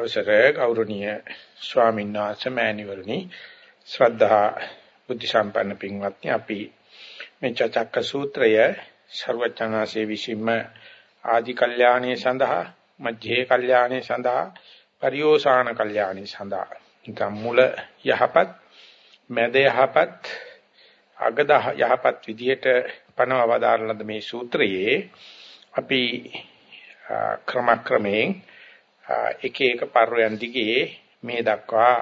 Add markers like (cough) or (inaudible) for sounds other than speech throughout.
අවසරය ගෞරවනීය ස්වාමීන් වහන්සේ මෑණිවරණි. ශ්‍රද්ධා බුද්ධ සම්පන්න පින්වත්නි අපි මේ චක්ක සූත්‍රය ਸਰවචනාසේ විසින්ම ආදි කල්යාණේ සඳහා මධ්‍යේ කල්යාණේ සඳහා පරිෝසాన කල්යාණේ සඳහා නිකම් මුල යහපත් මැද යහපත් අගද යහපත් විදියට පනවවදාරන මේ සූත්‍රයේ අපි ක්‍රමක්‍රමයෙන් එක එක පර්වයන් දිගේ මේ දක්වා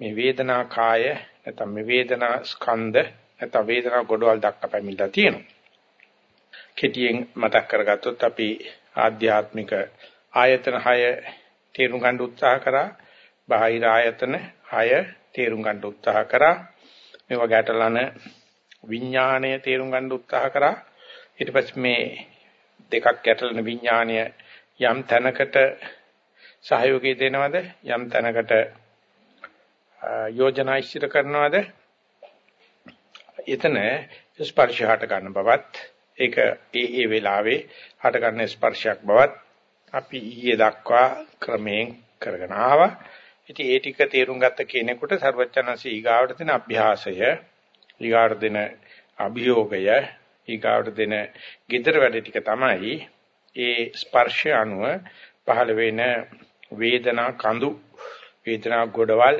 මේ වේදනා කාය නැත්නම් මේ වේදනා ස්කන්ධ නැත්නම් වේදනා ගොඩවල් දක්වා පැමිණලා තියෙනවා. කෙටියෙන් මතක් කරගත්තොත් අපි ආධ්‍යාත්මික ආයතන 6 තේරුම් ගන්න උත්සාහ කරා. බාහිර ආයතන 6 තේරුම් ගන්න උත්සාහ කරා. මේවා ගැටලන විඥාණය තේරුම් ගන්න උත්සාහ කරා. ඊට පස්සේ මේ දෙකක් ගැටලන විඥාණය යම් තැනකට සහයෝගය දෙනවද යම් තැනකට යෝජනා ඉදිරි කරනවද එතන ස්පර්ශ හට ගන්න බවත් ඒක ඒ ඒ වෙලාවේ හට ගන්න ස්පර්ශයක් බවත් අපි ඊයේ දක්වා ක්‍රමයෙන් කරගෙන ආවා. ඉතින් ඒ ටික තේරුම් ගත්ත කෙනෙකුට ਸਰවඥාන්සේ ඊගාවට දෙන අභ්‍යාසය ඊගාවට දෙන අභියෝගය ඊගාවට දෙන gedara වැඩ ටික තමයි ඒ ස්පර්ශය අනුව පහළ වෙන වේදනා කඳු වේදනා ගොඩවල්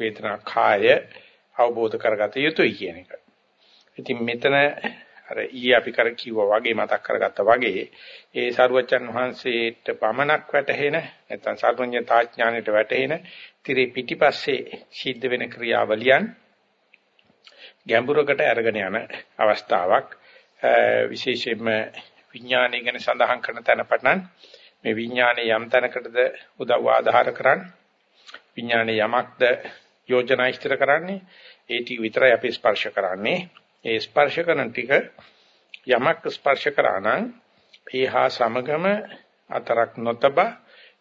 වේදනා කාය අවබෝධ කරගත යුතුයි කියන එක. ඉතින් මෙතන අර ඊයේ අපි කර කිව්වා වගේ මතක් කරගත්තා වගේ ඒ සරුවචන් වහන්සේට පමනක් වැටහෙන නැත්නම් සර්වඥතාඥාණයට වැටහෙන tire පිටිපස්සේ සිද්ධ වෙන ක්‍රියාවලියන් ගැඹුරකට අරගෙන යන අවස්ථාවක් විශේෂයෙන්ම විඥානය ගැන සඳහන් කරන තැන පටන් මේ විඥානේ යම් තැනකටද උදව් ආධාර කරන්නේ විඥානේ යමක්ද යෝජනා ඉදිර කරන්නේ ඒ ටික විතරයි අපි ස්පර්ශ කරන්නේ. ඒ ස්පර්ශ කරන ටික යමක් ස්පර්ශ කරා නම් ඒහා සමගම අතරක් නොතබ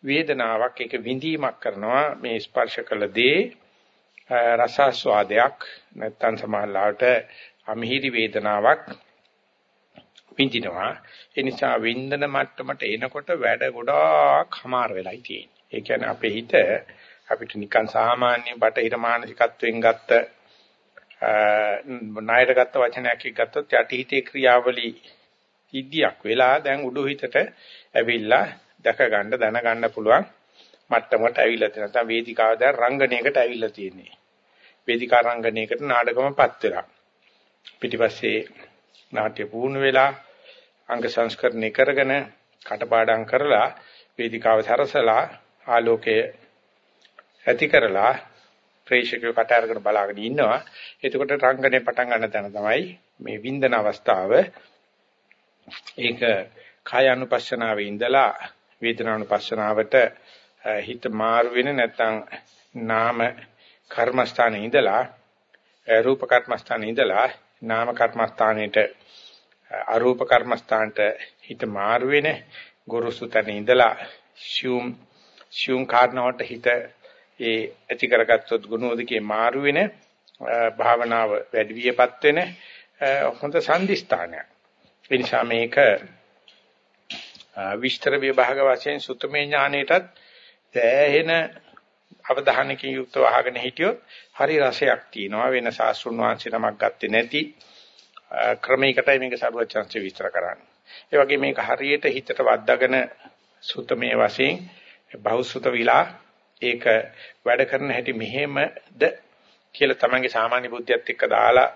වේදනාවක් එක විඳීමක් කරනවා. මේ ස්පර්ශ කළ දේ රසස්වාදයක් නැත්තම් සමහරවිට අමිහිරි වේදනාවක් විඳිනවා ඒ නිසා වින්දන මට්ටමට එනකොට වැඩ ගොඩාක් හමාර වෙලයි තියෙන්නේ. ඒ කියන්නේ අපේ හිත අපිට නිකන් සාමාන්‍ය බටහිර මානසිකත්වයෙන් ගත්ත ණයට ගත්ත වචනයක් ගත්තොත් යටිහිතේ ක්‍රියාවලි සිද්ධියක් වෙලා දැන් උඩු හිතට ඇවිල්ලා දැක ගන්න දැන ගන්න පුළුවන් මට්ටමකට ඇවිල්ලා තියෙනවා. නැත්නම් වේදිකාව දැන් රංගනයකට ඇවිල්ලා තියෙන්නේ. වේදිකා රංගනයකට නාටකමපත් වෙලා. පිටිපස්සේ නාට්‍ය පූර්ණ වෙලා අංග සංස්කරණය කරගෙන කටපාඩම් කරලා වේදිකාව සරසලා ආලෝකයේ ඇති කරලා ප්‍රේක්ෂකයෝ කට අරගෙන බලාගෙන ඉන්නවා. එතකොට රංගනේ පටන් ගන්න තැන තමයි මේ වින්දන අවස්ථාව. ඒක කාය අනුපස්සනාවේ ඉඳලා වේදනානුපස්සනාවට හිත මාරු වෙන නැත්නම් නාම කර්මස්ථානේ ඉඳලා රූප කර්මස්ථානේ ඉඳලා නාම කර්මස්ථානෙට අරූප කර්මස්ථානට හිත මාරු වෙන ගුරුසු තැන ඉඳලා ශුම් ශුම් කාරණාවට හිත ඒ ඇති කරගත්තොත් ගුණෝදකේ මාරු වෙන භාවනාව වැඩි වියපත් වෙන හොඳ සම්දිස්ථානයක්. ඒ නිසා මේක විස්තර විභාග වශයෙන් සුතමේ ඥානෙටත් දැහෙන අවධානයකින් යුක්තව අහගෙන හිටියොත් හරි රසයක් තියෙනවා වෙන සාස්ෘණ වංශ නමක් ගත්තේ නැති ක්‍රමයකටයි මේක සරුවචාන්සේ විස්තර කරන්නේ. ඒ වගේ මේක හරියට හිතට වද්දාගෙන සුතමේ වශයෙන් බහුසුත විලා ඒක වැඩ කරන හැටි මෙහෙමද කියලා තමන්ගේ සාමාන්‍ය බුද්ධියත් එක්ක දාලා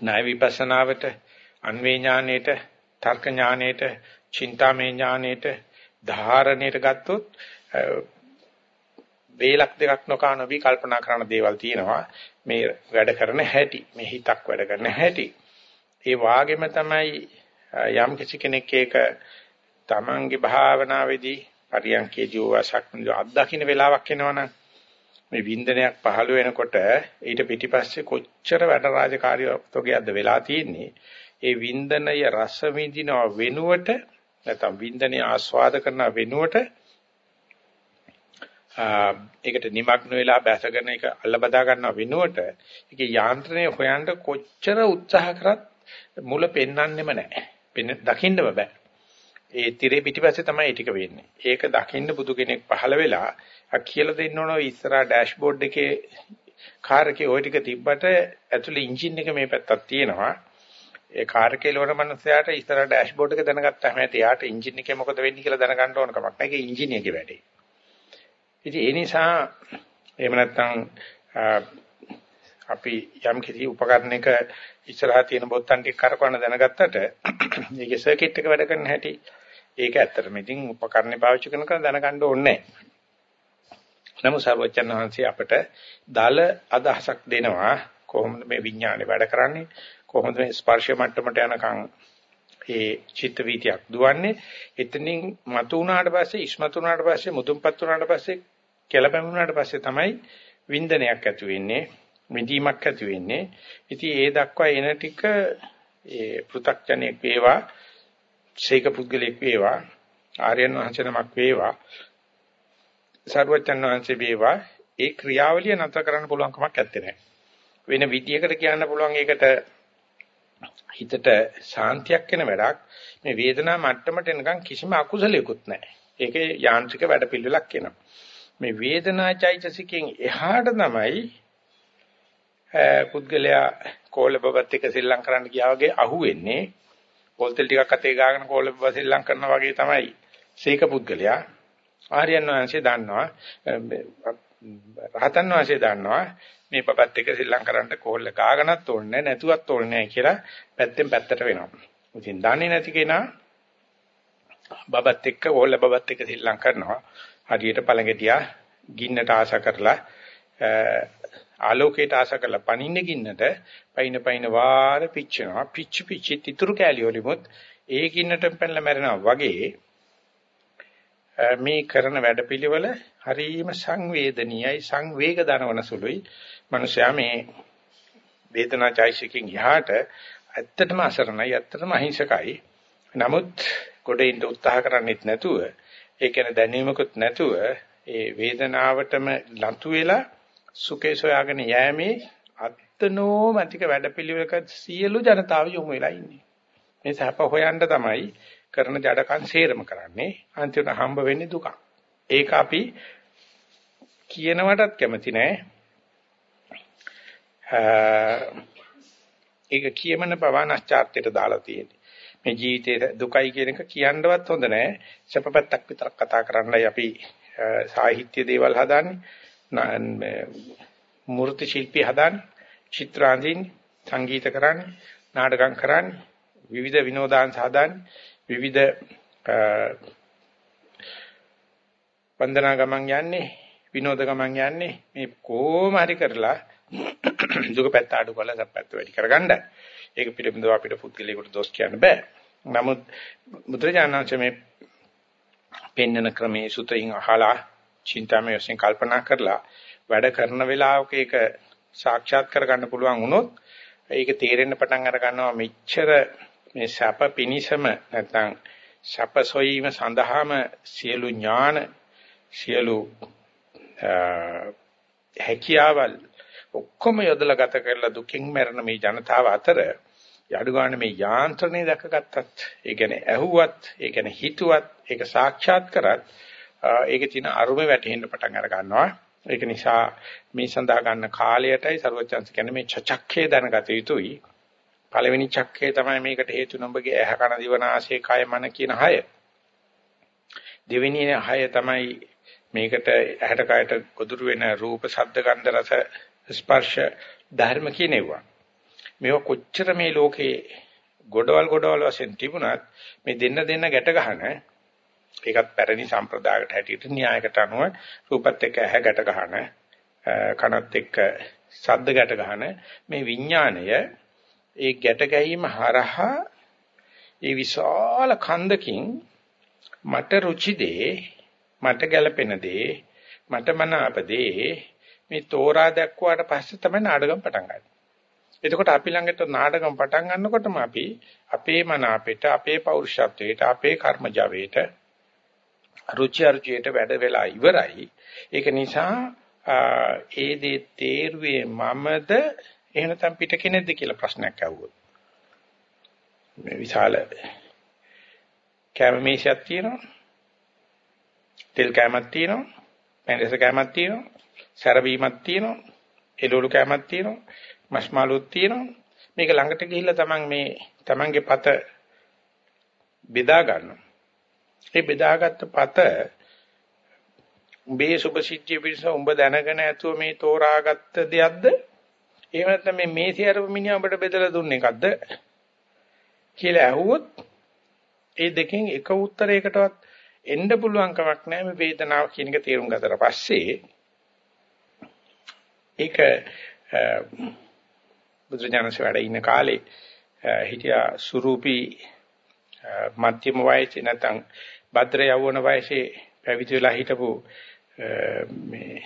ණය විපස්සනාවට අන්වේ ඥානෙට තර්ක ඥානෙට චින්තාමය ඥානෙට ධාරණයට ගත්තොත් වේලක් දෙකක් නොකනවි කල්පනා කරන දේවල් තියෙනවා. මේ වැඩ කරන හැටි මේ හිතක් වැඩ කරන හැටි. ඒ වාගෙම තමයි යම් කිසි කෙනෙක් ඒක තමන්ගේ භාවනාවේදී පරියන්කේදී වාසක් අත්දකින්න වෙලාවක් එනවනම් මේ වින්දනයක් පහළ වෙනකොට ඊට පිටිපස්සේ කොච්චර වැඩ රාජකාරියක්ද වෙලා තියෙන්නේ? ඒ වින්දනය රස විඳිනව වෙනුවට නැත්නම් වින්දනය ආස්වාද කරන වෙනුවට ඒකට නිමග්න වෙලා බැසගෙන ඒක අල්ල බදා ගන්නව වෙනුවට ඒකේ යාන්ත්‍රණය හොයන්න කොච්චර උත්සාහ කරත් මුල පෙන්වන්නෙම නැහැ. පෙන්න දකින්නම බෑ. ඒ tire පිටිපස්සේ තමයි ඒ ටික වෙන්නේ. ඒක දකින්න බුදු කෙනෙක් පහළ වෙලා අක් කියලා දෙන්න ඕන ඉස්සරහා ඩෑෂ්බෝඩ් එකේ කාර් එකේ ওই ටික තිබ්බට ඇතුලේ එන්ජින් එක මේ පැත්තක් තියෙනවා. ඒ කාර් එකේ ලෝන මනුස්සයාට ඉස්සරහා ඩෑෂ්බෝඩ් එක දැනගත්තාම ඇති යාට එන්ජින් එකේ මොකද වෙන්නේ කියලා දැනගන්න ඕන කමක් නැහැ. ඒක එන්ජින් එකේ වැඩේ. ඉතින් ඒ නිසා එහෙම නැත්නම් අපි යම් කිසි උපකරණයක ඉස්සරහා තියෙන බොත්තම් ටික කරකවන දැනගත්තට ඒකේ සර්කිට් එක වැඩ කරන හැටි ඒක ඇත්තටම ඉතින් උපකරණේ පාවිච්චි කරනකන් දැනගන්න ඕනේ නමුත් සර්වචන් වහන්සේ අපට දල අදහසක් දෙනවා කොහොමද මේ විඥානේ වැඩ කරන්නේ? කොහොමද මේ ස්පර්ශ මට්ටමට යනකම් ඒ චිත්ත වීතියක් දුවන්නේ එතනින් මතු වුණාට පස්සේ ඉස්මතු වුණාට පස්සේ මුදුන්පත් වුණාට පස්සේ කෙලපැමුණාට පස්සේ තමයි වින්දනයක් ඇති වෙන්නේ මිදීමක් ඇති වෙන්නේ. ඉතින් ඒ දක්වා එන ටික ඒ පෘ탁ජනෙක් වේවා, ශේක පුද්ගලෙක් වේවා, ආර්යයන් වහන්සේ නමක් වේවා, සර්වචන් වහන්සේ වේවා, ඒ ක්‍රියාවලිය නතර කරන්න පුළුවන් කමක් නැත්තේ. වෙන විදියකට කියන්න පුළුවන් ඒකට හිතට සාන්තියක් වෙන වැඩක් මේ වේදනා මට්ටමට එනකන් කිසිම අකුසලයකුත් නැහැ. ඒකේ යාන්ත්‍රික වැඩපිළිවෙලක් කියනවා. මේ වේදනා චෛතසිකෙන් එහාට තමයි පුද්ගලයා කෝලබබත් එක්ක සෙල්ලම් කරන්න ගියා වගේ අහුවෙන්නේ පොල් තෙල් ටිකක් අතේ ගාගෙන කෝලබබ සෙල්ලම් කරනවා වගේ තමයි සීක පුද්ගලයා ආර්යයන් වහන්සේ දන්නවා රහතන් වහන්සේ දන්නවා මේ බබත් එක්ක සෙල්ලම් කරන්න කෝල්ල ගාගෙනත් ඕනේ නැතුවත් ඕනේ කියලා පැත්තෙන් පැත්තට වෙනවා. ඉතින් දන්නේ නැති කෙනා බබත් එක්ක කෝල්ල බබත් එක්ක සෙල්ලම් කරනවා. හරියට පළඟටියා ගින්නට ආශ කරලා ආලෝකයට ආස කරලා පනින්න ගින්නට පයින් පයින් වාර පිච්චෙනවා පිච්ච පිච්ච තිතුරු කැලිය වලිමුත් ඒ ගින්නට පැනලා මැරෙනවා වගේ මේ කරන වැඩපිළිවෙල හරීම සංවේදනීයයි සංවේග දනවන සුළුයි මනුෂයා මේ වේදනා චෛසිකින් යහට ඇත්තටම අසරණයි ඇත්තටම අහිංසකයි නමුත් ගොඩින් උත්සාහ කරන්නේත් නැතුව ඒ කියන්නේ දැනීමකුත් නැතුව ඒ වේදනාවටම ලතු වෙලා සුඛේ සොයාගෙන යෑමේ අත්නෝමතික වැඩපිළිවෙලක සියලු ජනතාව යොමු වෙලා ඉන්නේ. මේ සැප හොයන්න තමයි කරන ජඩකම් සේරම කරන්නේ. අන්තිමට හම්බ වෙන්නේ දුක. ඒක අපි කියනවටත් කැමති නෑ. ඒක කියමන පවානස්චාර්ත්‍යයට දාලා තියෙන්නේ. මේ ජීවිතේ දුකයි කියන එක කියන්නවත් හොඳ නෑ. සැපපැත්තක් විතරක් කතා කරන්නයි අපි සාහිත්‍ය දේවල් හදාන්නේ. මූර්ති ශිල්පී හදන්නේ, චිත්‍ර අඳින්නේ, සංගීත කරන්නේ, නාටකම් කරන්නේ, විවිධ විනෝදාංශ හදන්නේ, විවිධ වන්දනා ගමන් යන්නේ, විනෝද ගමන් යන්නේ මේ කොහොම හරි කරලා (coughs) දුක පැත්ත අඩු කරලා සැප පැත්ත වැඩි කරගන්න. ඒක පිළිබඳව අපිට පුද්ගලයාට දොස් කියන්න බෑ. නමුත් මුද්‍රජානංශ මේ පෙන්වන ක්‍රමයේ සුතයින් අහලා චින්තාමය වශයෙන් කල්පනා කරලා වැඩ කරන වෙලාවක ඒක සාක්ෂාත් කරගන්න පුළුවන් වුණොත් ඒක තේරෙන්න පටන් අර ගන්නවා මෙච්චර මේ සැප පිනිසම නැත්නම් සැප සොයීම සඳහාම සියලු ඥාන සියලු හැකියාවල් ඔක්කොම යොදලා ගත කරලා දුකින් මැරෙන මේ ජනතාව අතර යඩු ගන්න මේ යාන්ත්‍රණය දැකගත්තත් ඒ කියන්නේ ඇහුවත් ඒ කියන්නේ හිතුවත් ඒක සාක්ෂාත් කරත් ඒකේ තියෙන අරුම වැටෙන්න පටන් අර ගන්නවා. ඒක නිසා මේ සඳහා ගන්න කාලයටයි ਸਰවචන්ස කියන්නේ මේ චචක්ඛේ දැනගත යුතුයි. පළවෙනි චක්ඛේ තමයි මේකට හේතු නඹගේ ඇහ කන දිව නාසය කය මන කියන හය. දෙවෙනි හය තමයි මේකට ඇහැට කයට ගොදුරු වෙන රූප ශබ්ද ගන්ධ රස ස්පර්ශ ධර්ම කියනවා. මේවා කොච්චර මේ ලෝකේ ගොඩවල් ගොඩවල් වශයෙන් තිබුණත් මේ දෙන්න දෙන්න ගැට ගන්න ඒකත් පැරණි සම්ප්‍රදායකට හැටියට න්‍යායකට අනුව රූපත් එක්ක ඇහැ ගැට ගන්න කනත් එක්ක ශබ්ද ගැට ගන්න මේ විඥාණය ඒ ගැට ගැහිම හරහා ඒ විශාල කන්දකින් මට රුචි දේ මට ගැළපෙන දේ මට මනාප දේ මේ තෝරා දැක්වාට පස්සේ තමයි නාටකම් පටන් ගන්නේ. එතකොට අපි ළඟට නාටකම් පටන් ගන්නකොටම අපි අපේ මනාපෙට අපේ පෞරුෂත්වයට අපේ කර්මජවයට රුචි අරුචියට වැඩ වෙලා ඉවරයි. ඒක නිසා ඒ දේ තේරුවේ මමද එහෙම නැත්නම් පිට කෙනෙක්ද කියලා ප්‍රශ්නයක් අහුවොත්. මේ විශාල කැම මේසයක් තියෙනවා. තෙල් කැමක් තියෙනවා. පැණිරස කැමක් තියෙනවා. සැරවීමක් තියෙනවා. එළවලු කැමක් තියෙනවා. මස්මාලුත් තියෙනවා. මේක ළඟට ගිහිල්ලා තමන් මේ තමන්ගේ පත බෙදා ගන්නවා. ඒ බෙදාගත්ත පත උඹේ සුභසිද්ධිය පිණිස උඹ දැනගෙන ඇතුව මේ තෝරාගත්ත දෙයක්ද? එහෙම නැත්නම් මේ මේසි අරපු මිනිහා උඹට බෙදලා දුන්න එකක්ද? කියලා ඇහුවොත් ඒ දෙකෙන් එක උත්තරයකටවත් එන්න පුළුවන් කමක් නැහැ මේ වේදනාව කියන එක තේරුම් ගතට පස්සේ ඒක බුදුරජාණන්සේ වැඩ ඉන්න කාලේ හිටියා සුරූපී මධ්‍යම වයසේ නැත්නම් භද්‍ර යවවන වයසේ පැවිදි වෙලා හිටපු මේ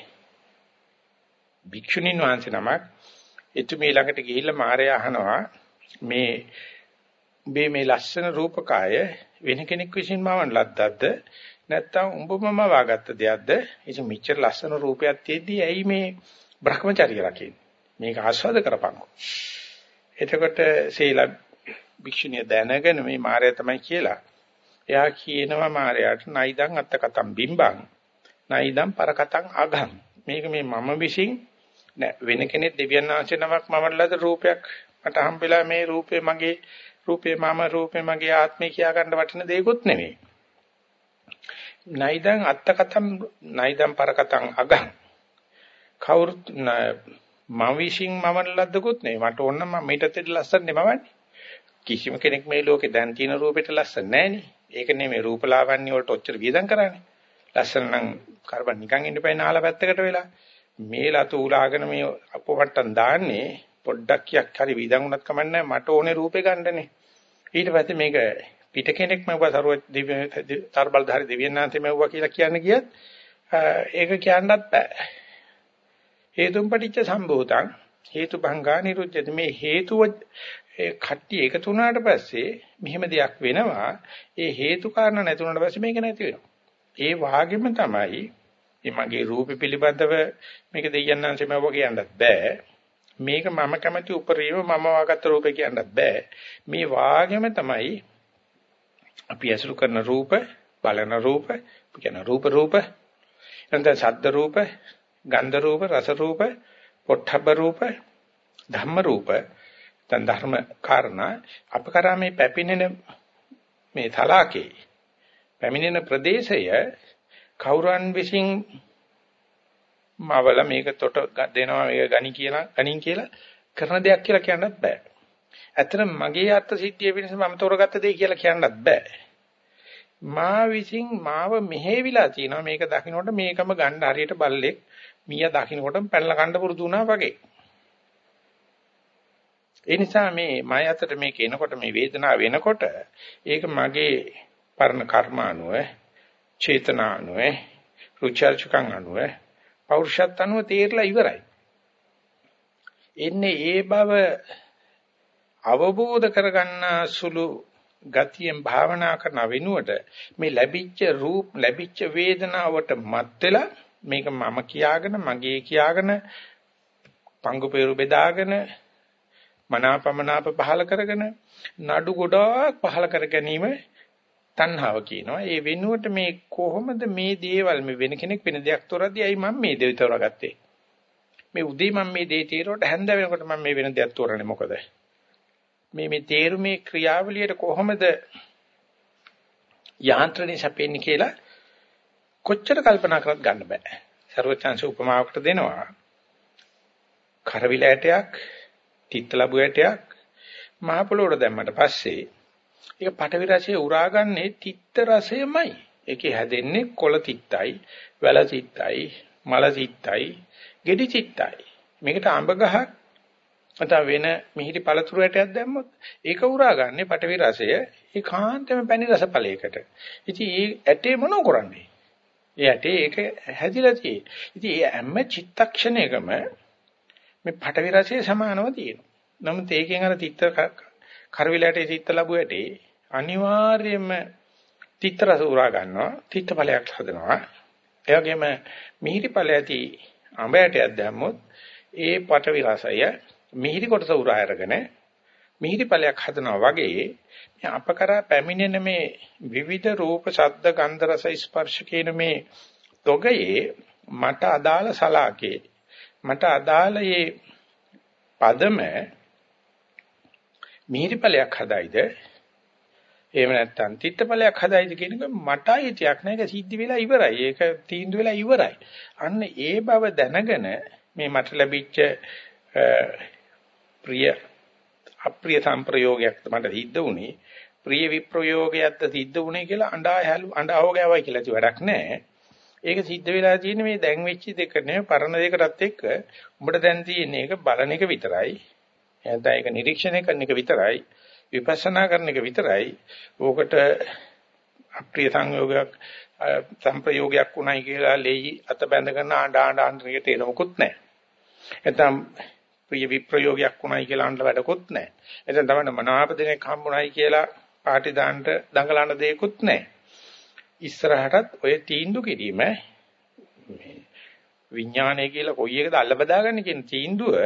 භික්ෂුණීන් වහන්සේ නමක් එතුමිය ළඟට ගිහිල්ලා මාරයා අහනවා. මේ මේ මේ ලස්සන රූපකාය වෙන කෙනෙක් විසින් මවන ලද්දක්ද? නැත්නම් උඹම වාගත්ත දෙයක්ද? ඉතින් මෙච්චර ලස්සන රූපයක් තියෙද්දි ඇයි මේ Brahmacharya රකින්නේ? මේක ආස්වාද කරපන්කෝ. එතකොට සීලා භික්ෂුණිය දැනගෙන මේ මායя තමයි කියලා. එයා කියනවා මායයට නයිදං අත්ත කතම් බිම්බං. නයිදං පරකටං අගං. මේක මේ මම විශ්ින් නෑ වෙන කෙනෙක් දෙවියන් වහන්සේ නමක් මමලද රූපයක් මට හම්බෙලා මේ රූපේ මගේ රූපේ මම රූපේ මගේ ආත්මය කියා ගන්න වටින දෙයක්වත් නෙවෙයි නයිදං අත්ත කතම් නයිදං පරකටං අගං. කවුරුත් මම විශ්ින් මමලද්දකුත් නෙවෙයි මට ඕන නම් මම ඊටත් ලස්සන නෙමවන්නේ කිසිම කෙනෙක් මේ ලෝකේ දැන් තියෙන රූපෙට ලස්සන නැහෙනේ ඒක නෙමෙයි රූපලාවන්‍ය වලට ඔච්චර වියදම් කරන්නේ. ලස්සන නම් කරබන් නිකන් ඉන්න බෑ නාල පැත්තකට වෙලා. මේ ලතු උලාගෙන මේ අපවට්ටම් දාන්නේ පොඩ්ඩක් කියක් හරි වියදම් උනත් කමන්නේ මට ඕනේ රූපේ ගන්නනේ. ඊට පස්සේ මේක පිට කෙනෙක් මව සරුව දිව්‍ය තරබල්ධාරි දෙවියන්ාන්තේ මවුවා කියලා කියන්න ගියත් ඒක කියන්නත් බෑ. හේතුම් පටිච්ච සම්භූතං හේතු භංගා නිරුද්ධති මේ හේතුව ඒ කට්ටිය එකතු වුණාට පස්සේ මෙහෙම දෙයක් වෙනවා. ඒ හේතු කාරණා නැති වුණාට පස්සේ මේක නැති වෙනවා. ඒ වාගෙම තමයි මේ මගේ රූපෙ පිළිබඳව මේක දෙයයන්ාන්සේ මම කියන්නත් බෑ. මේක මම කැමති උපරිම මම වාගත්ත රූපේ කියන්නත් බෑ. මේ වාගෙම තමයි අපි ඇසුරු කරන රූප, බලන රූප, කියන රූප රූප, එතන ශබ්ද රූප, ගන්ධ රූප, රස රූප, පොට්ටබ්බ රූප, ධම්ම රූප දැන් ධර්ම කාරණා අප කරා මේ පැමිණෙන මේ තලාකේ පැමිණෙන ප්‍රදේශය කවුරන් විසින් මවල මේක තොට දෙනවා මේක ගනි කියලා ගනින් කියලා කරන දෙයක් කියලා කියන්නත් බෑ. ඇත්තට මගේ අර්ථ සිද්ධිය වෙනස මම තෝරගත්ත දෙය කියලා කියන්නත් බෑ. මා විසින් මාව මෙහෙවිලා තිනවා මේක දකින්නකොට මේකම ගන්න හරියට බල්ලෙක් මීයා දකින්නකොටම පැනලා කන්න පුරුදු වුණා වගේ. ඒ නිසා මේ මය අතට මේක එනකොට මේ වේදනාව වෙනකොට ඒක මගේ පරණ කර්ම අනුව, චේතනා අනුව, රුචර්චකම් අනුව, පෞරුෂත් අනුව තේරලා ඉවරයි. එන්නේ ඒ බව අවබෝධ කරගන්න සුළු ගතියෙන් භාවනා කරන වෙනුවට මේ ලැබිච්ච රූප ලැබිච්ච වේදනාවට මත් වෙලා මේක මම කියාගෙන මගේ කියාගෙන පංගු peeru බෙදාගෙන මනාපමනාප පහල කරගෙන නඩු ගොඩාක් පහල කර ගැනීම තණ්හාව කියනවා. ඒ වෙනුවට මේ කොහොමද මේ දේවල් මේ වෙන කෙනෙක් වෙන දෙයක් තෝරද්දී අයි මම මේ දේ තෝරාගත්තේ. මේ උදේ මම මේ දේ තීරුවට හැන්ද වෙනකොට මම මේ වෙන දෙයක් තෝරන්නේ මොකද? මේ මේ තේරුමේ ක්‍රියාවලියට කොහොමද යාන්ත්‍රණය සැපෙන්නේ කියලා කොච්චර කල්පනා කරත් ගන්න බෑ. ਸਰවචන්ස උපමාවකට දෙනවා. කරවිල ඇටයක් තිත්ත ලැබු ඇටයක් මහ පොළොවට දැම්මට පස්සේ ඒක පටවි රසය උරාගන්නේ තිත්ත රසයමයි. ඒකේ හැදෙන්නේ කොළ තිත්තයි, වැල තිත්තයි, මල තිත්තයි, ගෙඩි තිත්තයි. මේකට අඹ ගහක් නැත්නම් වෙන මිහිරි පළතුරු ඇටයක් දැම්මොත් ඒක උරාගන්නේ පටවි රසය ඒකාන්තම පැණි රස ඵලයකට. ඉතින් ඒ ඇටේ මොනව කරන්නේ? ඒ ඇටේ ඒක හැදිලා තියෙන්නේ. ඉතින් ඒ හැම චිත්තක්ෂණයකම මේ පටවි රසය සමානව තියෙනවා. නමුත් ඒකෙන් අර තිත්ත කරවිලට තිත්ත ලැබුවේටි අනිවාර්යයෙන්ම තිත්ත රස උරා ගන්නවා. තිත්ත ඵලයක් හදනවා. ඒ වගේම මිහිරි ඵල ඇති අඹ ඇටයක් දැම්මොත් ඒ පටවි රසය මිහිරි කොටස උරා අරගෙන මිහිරි ඵලයක් හදනවා වගේ මේ අප කරා පැමිණෙන මේ විවිධ රූප, ශබ්ද, ගන්ධ, රස, ස්පර්ශ කියන මේ තොගයේ මට අදාළ සලාකේ මට අදාළ මේ පදම මිහිරි ඵලයක් හදයිද එහෙම නැත්නම් තිත්තඵලයක් හදායිද කියන එක මට අයිතියක් නෑ ඒක සිද්ධ වෙලා ඉවරයි. ඒක තීන්දුව වෙලා ඉවරයි. අන්න ඒ බව දැනගෙන මේ මට ලැබිච්ච ප්‍රිය අප්‍රිය සංප්‍රයෝගයක් මට සිද්ධ වුණේ. ප්‍රිය විප්‍රයෝගයක්ද සිද්ධ වුණේ කියලා අඬා අඬාව ගෑවයි කියලා ඉති වැඩක් නෑ. ඒක සිද්ධ වෙලා තියෙන්නේ මේ දැන් වෙච්ච දෙක නෙවෙයි පරණ දෙකටත් එක්ක උඹට දැන් තියෙන්නේ ඒක බලන එක විතරයි. එහෙනම් ඒක නිරීක්ෂණය කරන එක විතරයි. විපස්සනා කරන එක විතරයි. ඕකට අප්‍රිය සංයෝගයක් සංප්‍රයෝගයක් උණයි කියලා ලෙයි අත බැඳ ගන්න ආඬ ආඬ ආඬ තේන මොකුත් නැහැ. එතනම් ප්‍රිය විප්‍රයෝගයක් උණයි කියලා අඬ වැඩකුත් නැහැ. එතන තමයි මනාප දෙනෙක් හම්බුණයි කියලා පාටි දාන්න දඟලන දෙයක්කුත් නැහැ. ඉස්සරහටත් ඔය තීන්දු කිරීම විඥානය කියලා කොයි එකද අල්ල බදාගන්නේ කියන තීන්දුව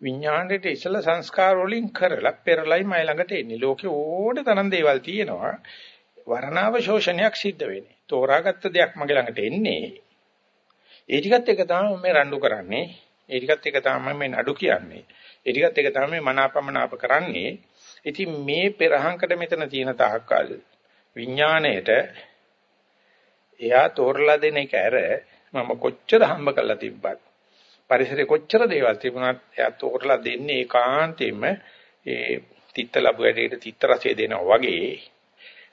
විඥාණයට ඉසල සංස්කාර වලින් කරලා පෙරලයි මයි ළඟට එන්නේ. ලෝකේ ඕනේ තරම් දේවල් තියෙනවා. වර්ණාව ශෝෂණයක් සිද්ධ වෙන්නේ. තෝරාගත්ත දෙයක් මගේ ළඟට එන්නේ. ඒ ටිකත් එක තමයි මම රණ්ඩු කරන්නේ. ඒ ටිකත් එක තමයි මම නඩු කියන්නේ. ඒ ටිකත් එක තමයි මනාපමනාප කරන්නේ. ඉතින් මේ පෙරහංකට මෙතන තියෙන තාක්කල් විඥාණයට එයා තෝරලා දෙන එක ඇර මම කොච්චර හම්බ කරලා තිබ්බත් පරිසරේ කොච්චර දේවල් තිබුණත් එයාත් උකරලා දෙන්නේ ඒකාන්තයෙන්ම ඒ තිත්ත ලැබු වැඩේට තිත්ත රසය දෙනවා වගේ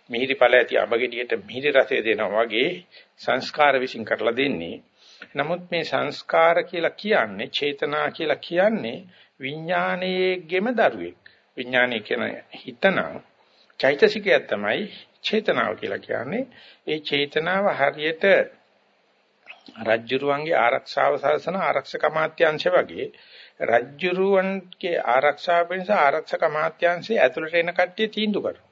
මිහිරි ඵල ඇති අඹගෙඩියට මිහිරි රසය දෙනවා වගේ සංස්කාර විශ්ින් කරලා දෙන්නේ. නමුත් මේ සංස්කාර කියලා කියන්නේ චේතනා කියලා කියන්නේ විඥානයේගෙම දරුවෙක්. විඥානය කියන හිතනම් චෛතසිකය තමයි චේතනාව කියලා කියන්නේ. ඒ චේතනාව හරියට රජ්ජුරුවන්ගේ ආරක්ෂාව සලසන ආරක්ෂක අමාත්‍යාංශය වගේ රජ්ජුරුවන්ගේ ආරක්ෂාව වෙනස ආරක්ෂක අමාත්‍යාංශයේ ඇතුළට එන කට්ටිය තීන්දුව කරනවා.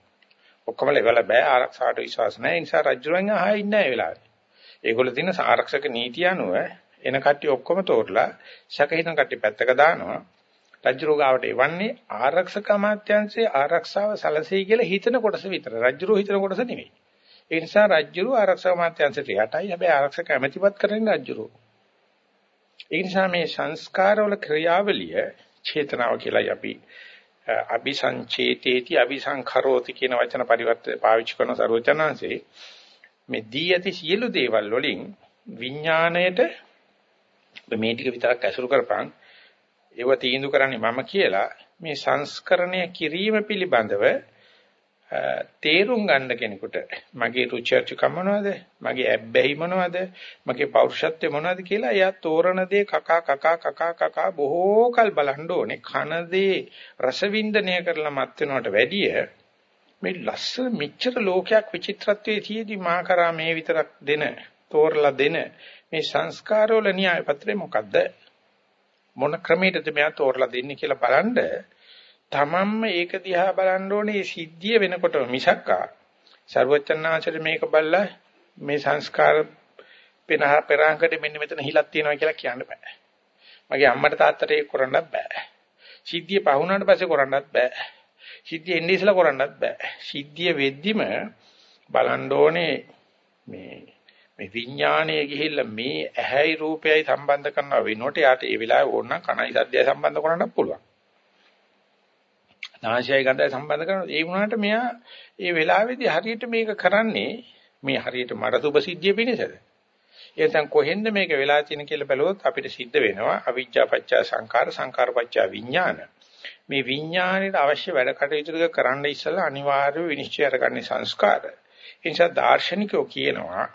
ඔක්කොම ලෙවල බෑ ආරක්ෂාවට විශ්වාස නැහැ. ඒ නිසා රජ්ජුරුවන් ආයෙ ඉන්නේ නැහැ වෙලාවේ. ඒගොල්ලෝ තියෙන ආරක්ෂක නීතිය අනුව එන කට්ටිය ඔක්කොම තෝරලා ශකහිතන කට්ටිය පැත්තක දානවා. රජ්ජුරුව ගාවට එවන්නේ ආරක්ෂක අමාත්‍යාංශයේ ආරක්ෂාව සලසෙයි කියලා හිතන කොටස විතර. රජ්ජුරුව හිතන කොටස නෙවෙයි. ඒ නිසා රජ්ජුරු ආරක්ෂක මාත්‍යංශයට යටයි. හැබැයි ආරක්ෂක ඇමතිපත් කරන්නේ රජ්ජුරු. ඒ නිසා මේ සංස්කාරවල ක්‍රියාවලිය චේතනාව කියලායි අපි අபிසංචේතේති අபிසංඛරෝති කියන වචන පරිවර්ත පාවිච්චි කරන සර්වචනාංශේ මේ දී ඇති සියලු දේවල් වලින් විඥාණයට මේ ටික විතරක් ඇසුරු කරපන් ඒව තීන්දුව කරන්නේ මම කියලා මේ සංස්කරණය කිරීම පිළිබඳව තේරුම් ගන්න කෙනෙකුට මගේ රුචර්චකම මොනවද? මගේ ඇබ්බැහි මොනවද? මගේ පෞරුෂත්වය මොනවද කියලා එයා තෝරන දේ කකා කකා කකා කකා බොහෝ කල් බලන්න ඕනේ. කන දේ රසවින්දනය කරලා මත් වෙනවට වැඩිය මේ ලස්සන මෙච්චර ලෝකයක් විචිත්‍රත්වයේ තියේදී මා කරා මේ විතරක් දෙන තෝරලා දෙන මේ සංස්කාරවල න්‍යාය පත්‍රය මොකද්ද? මොන ක්‍රමයකටද මෙයා තෝරලා දෙන්නේ කියලා බලන්න තමන්ම ඒක දිහා බලන්න ඕනේ මේ සිද්ධිය වෙනකොට මිසක්කා ਸਰවචන්නාංශයට මේක බලලා මේ සංස්කාර පෙනහ පෙරාංකඩ මෙන්න මෙතන හිලක් තියෙනවා කියලා කියන්න බෑ. මගේ අම්මට තාත්තට ඒක කරන්නත් බෑ. සිද්ධිය පහුණාට පස්සේ කරන්නත් බෑ. සිද්ධිය එන්නේ ඉස්සලා කරන්නත් බෑ. සිද්ධිය වෙද්දිම බලන්න ඕනේ මේ මේ විඥානයේ ගිහිල්ලා මේ ඇහැයි රූපයයි සම්බන්ධ කරනවා වෙනකොට යාට ඒ වෙලාවේ ඕනනම් කණයි සද්දයයි සම්බන්ධ කරන්නත් පුළුවන්. නාශයයි ගඳයි සම්බන්ධ කරනවා. ඒ වුණාට මෙයා ඒ වෙලාවේදී හරියට මේක කරන්නේ මේ හරියට මට සුභ සිද්ධිය පිණිසද? එතෙන් කොහෙන්ද මේක වෙලා තියෙන කියලා බැලුවොත් අපිට සිද්ධ වෙනවා අවිජ්ජා පත්‍ය සංකාර සංකාර පත්‍ය විඥාන. මේ විඥාණයට අවශ්‍ය වැඩ කටයුතු කරන්න ඉස්සලා අනිවාර්යව විනිශ්චය කරගන්නේ සංස්කාර. ඒ නිසා දාර්ශනිකයෝ කියනවා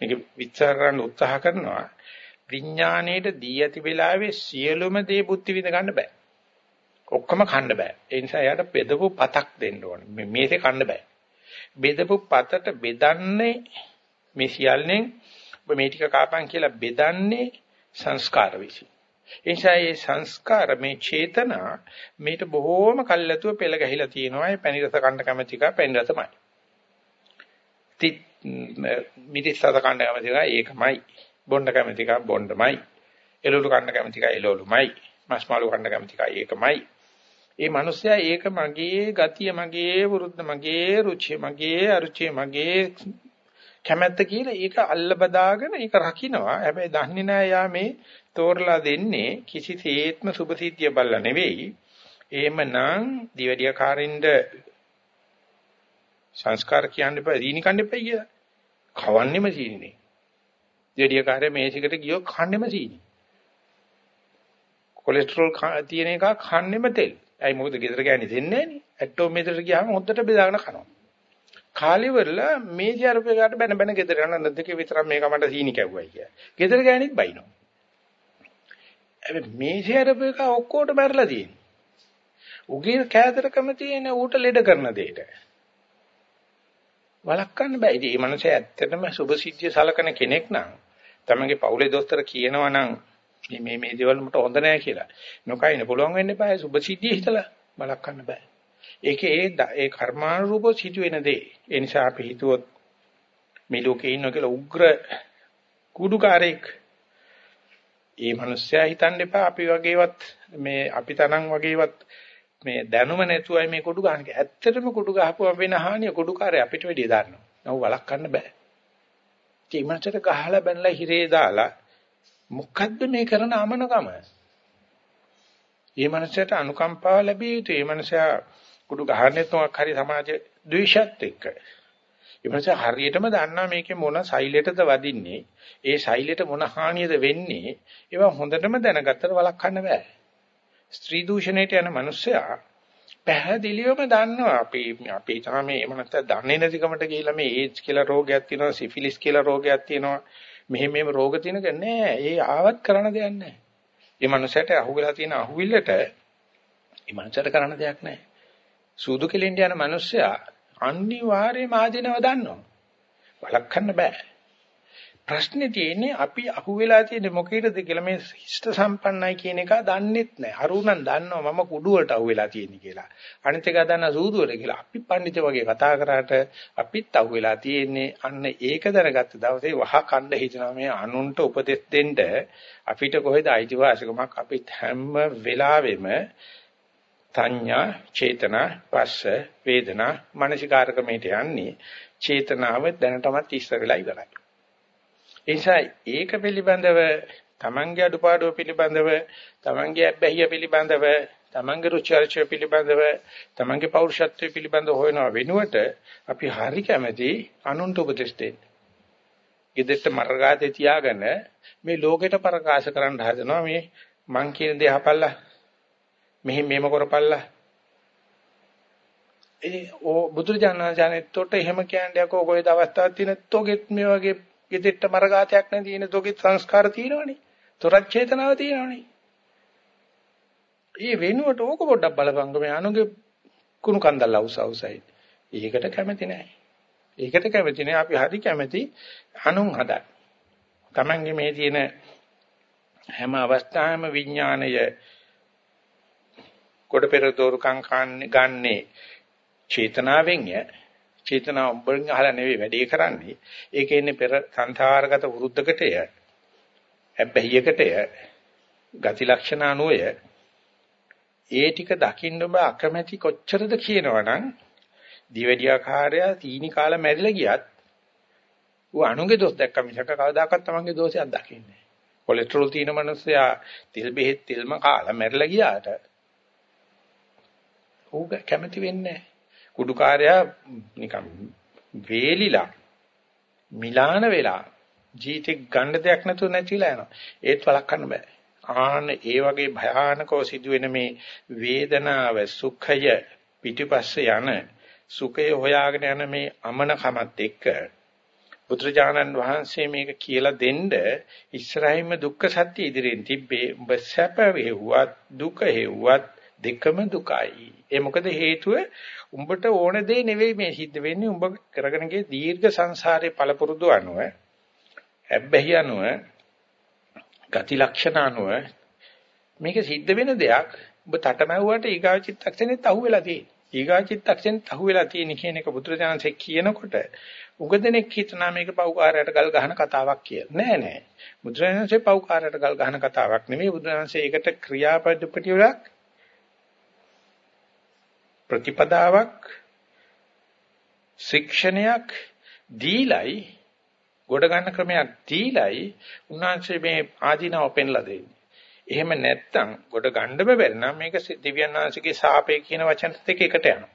මේක විචාර කරන්න උත්සාහ කරනවා විඥාණයට දී ඇති වෙලාවේ සියලුම දේ බුද්ධි විඳ ගන්න බෑ. ඔක්කොම කන්න බෑ. ඒ නිසා එයාට බෙදපු පතක් දෙන්න ඕනේ. මේ මේසේ කන්න බෑ. බෙදපු පතට බෙදන්නේ මේ සියල්ලෙන් ඔබ මේ ටික කාපන් කියලා බෙදන්නේ සංස්කාර විසින්. ඒ නිසා මේ සංස්කාර මේ චේතනා මේට බොහෝම කල්ැතුව පෙළ ගැහිලා තියෙනවා. ඒ පැණි රස කන්න කැමති එක පැණි රසමයි. ති මිදිස් රස කන්න කැමති එක ඒකමයි. බොණ්ඩ කැමති එක බොණ්ඩමයි. එළවලු කන්න කැමති එක එළවලුමයි. මස් මාළු කන්න කැමති එක ඒකමයි. ඒ මනුස්සයා ඒක මගේ ගතිය, මගේ වෘද්ධ, මගේ රුචිය, මගේ අරුචිය, මගේ කැමැත්ත කියලා ඒක අල්ල බදාගෙන ඒක රකින්නවා. හැබැයි දන්නේ නැහැ යා මේ තෝරලා දෙන්නේ කිසිසේත්ම සුභසිද්ධිය බල්ලා නෙවෙයි. එහෙමනම් දිවැඩියකාරින්ද සංස්කාර කියන්න එපා, දීනි කන්න එපා කියලා. කවන්නෙම සීනිනේ. දිවැඩියකාරය මේසිකට ගියෝ කන්නෙම සීනි. කොලෙස්ටරෝල් තියෙන එක කන්නෙම තෙල්. ඇයි මොකද ගෙදර ගෑණි දෙන්නේ නැහනේ. ඇටෝමීටරට ගියාම හොද්දට බෙදාගෙන කනවා. කාලෙවල මේ ජරපේකට බැන බැන ගෙදර යන දෙකේ විතරක් මේක මට සීනි කැවුවයි කියලා. ගෙදර ගෑණිත් බයිනවා. හැබැයි මේ ජරපේක ඔක්කොට මැරලා තියෙන්නේ. උගේ කෑදරකම තියෙන ඌට ලෙඩ කරන දෙයට. වළක්වන්න බෑ. ඉතින් මේ මනුස්සයා ඇත්තටම සුභ සිද්ධිය සලකන කෙනෙක් නම් තමගේ පවුලේ දොස්තර කියනවා නම් මේ මේ මේ දේවල් මට හොඳ නෑ කියලා. නොකයින් පුළුවන් වෙන්න එපා. සුභ සිද්ධිය හිතලා වළක්වන්න බෑ. ඒකේ ඒ ඒ කර්මානුරූපව සිදුවෙන දේ. ඒ නිසා අපි හිතුවොත් මේ ලෝකේ ඉන්න කියලා උග්‍ර කුඩුකාරයෙක් ඒ මිනිස්සයා හිතන්න එපා අපි වගේවත් මේ අපි තනන් වගේවත් මේ දැනුම නැතුවයි මේ කුඩු ගහන්නේ. ඇත්තටම කුඩු ගහපුවම වෙන හානිය කුඩුකාරය අපිට වැඩිය දන්නවා. නෝ වළක්වන්න බෑ. ඒ මනසට ගහලා බැනලා හිරේ දාලා මොකද්ද මේ කරන අමනකම? මේ මනසට අනුකම්පාව ලැබිය යුතු. මේ මනසයා කුඩු ගහන්නේ තොක් හරි සමාජ ද්වේෂත් එක්ක. ඒ මනස හරියටම දන්නා මේකේ මොන සෛලයටද වදින්නේ. ඒ සෛලයට මොන හානියද වෙන්නේ. ඒවා හොඳටම දැනගත්තට වළක්වන්න බෑ. ස්ත්‍රී දූෂණයට යන මිනිස්සයා පැහැදිලිවම දන්නවා අපි අපි තමයි එහෙම නැත්නම් දන්නේ නැතිකමට ගිහිල්ලා මේ ඒඩ්ස් කියලා රෝගයක් තියෙනවා සිෆිලිස් කියලා රෝගයක් තියෙනවා මෙහෙම මෙහෙම රෝග තියෙනක නෑ ඒ ආවත් කරන්න දෙයක් නෑ. මේ මනුස්සයට අහුවෙලා තියෙන අහුවිල්ලට මේ මනුස්සයට කරන්න දෙයක් නෑ. සූදු කෙලින්ට යන මනුස්සයා අනිවාර්යයෙන්ම ආධිනව දන්නවා. වළක්වන්න බෑ. ප්‍රශ්නේ තියෙන්නේ අපි අහුවෙලා තියෙන්නේ මොකේද කියලා මේ හිෂ්ට සම්පන්නයි කියන එක දන්නෙත් නැහැ. අරුණන් දන්නවා මම කුඩු වලට අහුවෙලා තියෙන්නේ කියලා. අනිත් එක දන්නා සූදුවර කියලා. අපි පඬිත වගේ කතා කරාට අපිත් අහුවෙලා තියෙන්නේ අන්න ඒක දැනගත්ත දවසේ වහ කණ්ඩ හිතනවා මේ අනුන්ට උපදෙස් දෙන්න අපිට කොහෙද අයිතිවාසිකමක් අපිත් හැම වෙලාවෙම සංඥා චේතනා පස්ස වේදනා මානසිකාරකමේට යන්නේ චේතනාව දැනටමත් ඉස්සර වෙලා ඉවරයි. ඒ නිසා ඒක පිළිබඳව තමන්ගේ අඩුපාඩුව පිළිබඳව තමන්ගේ අබ්බැහිය පිළිබඳව තමන්ගේ රුචි අරුචිය පිළිබඳව තමන්ගේ පෞරුෂත්වය පිළිබඳව හොයනවා වෙනුවට අපි හරි කැමැති අනුන්ට උපදෙස් දෙන්න. ගෙදරට මර්ගාතේ තියාගෙන මේ ලෝකෙට ප්‍රකාශ කරන්න හදනවා මේ මං කියන දේ අහපල්ලා මෙහි මේම කරපල්ලා ඒ ඕ බුදුරජාණන් වහන්සේට එහෙම කියන්නේ යකෝ කොයිද අවස්ථාවක් තියෙන තෝගෙත් මේ වගේ ගෙදෙට්ට මරගාතයක් නැති ඉන තෝගෙත් සංස්කාර තියෙනවනේ. තොරක් චේතනාව තියෙනවනේ. ඒ වෙනුවට ඕක පොඩ්ඩක් බලපංග මේ අනුගේ කුණු කන්දල් අවුස අවුසයි. ඒකට කැමති නැහැ. ඒකට කැමති නැහැ. අපි හරි කැමති අනුන් හදන්න. Tamange මේ තියෙන හැම අවස්ථාවෙම විඥාණය කොට පෙර දෝරුකම් ගන්නේ චේතනාවෙන් ය චේතනාව උඹෙන් අහලා නෙවෙයි වැඩේ කරන්නේ. ඒකේ ඉන්නේ පෙර සංසාරගත වෘද්ධකටය. හැබැයියකටය. ගති ලක්ෂණ අනුය. ඒ ටික දකින්න ඔබ අකමැති කොච්චරද කියනවනම් දිවැඩියාකාරය තීනි කාලා මැරිලා ගියත් ඌ අනුගේ දොස් දැක්ක මිසක කවදාකවත් තමන්ගේ දෝෂයක් දකින්නේ නැහැ. කොලෙස්ටරෝල් තියෙන මනුස්සයා තෙල් බෙහෙත් තෙල්ම කාලා මැරිලා ගියාට ඌ කැමති වෙන්නේ නැහැ. කුඩුකාරයා නිකන් වේලිලා මිලාන වෙලා ජීවිතේ ගන්න දෙයක් නැතුව නැතිලා යනවා. ඒත් වළක්වන්න බෑ. ආන ඒ වගේ භයානකව සිදුවෙන මේ වේදනාව සුඛය පිටිපස්සේ යන සුඛය හොයාගෙන යන මේ අමනකමත් එක්ක බුදුරජාණන් වහන්සේ මේක කියලා දෙන්න ඉස්සරහින්ම දුක්ඛ සත්‍ය ඉදිරියෙන් තිබ්බේ ඔබ සැප වේවුවත් දුක හේවුවත් දෙකම දුකයි. ඒ මොකද හේතුව උඹට ඕන දේ නෙවෙයි මේ සිද්ධ වෙන්නේ උඹ කරගෙන ගිය දීර්ඝ සංසාරේ පළපුරුදු අනුව හැබ්බැහි අනුව ගති ලක්ෂණ අනුව මේක සිද්ධ වෙන දෙයක් ඔබ තටමැව්වට ඊගා චිත්තක්ෂණෙත් අහුවෙලා තියෙන්නේ. ඊගා චිත්තක්ෂණෙත් අහුවෙලා තියෙන කියන එක බුදුරජාණන්සේ කියනකොට උගදෙනෙක් හිතනා මේක පෞකාරයට ගල් ගහන කතාවක් කියලා. නෑ නෑ. බුදුරජාණන්සේ පෞකාරයට ගල් ගහන කතාවක් නෙමෙයි බුදුරජාණන්සේ ඒකට ක්‍රියාපදිපටි වලක් ප්‍රතිපදාවක් ශික්ෂණයක් දීලයි ගොඩ ගන්න ක්‍රමයක් දීලයි උන්වහන්සේ මේ ආධිනව පෙන්ලා දෙන්නේ. එහෙම නැත්තම් ගොඩ ගන්න බැරි නම් මේක දිව්‍යන් වහන්සේගේ ශාපේ කියන වචන දෙක එකට යනවා.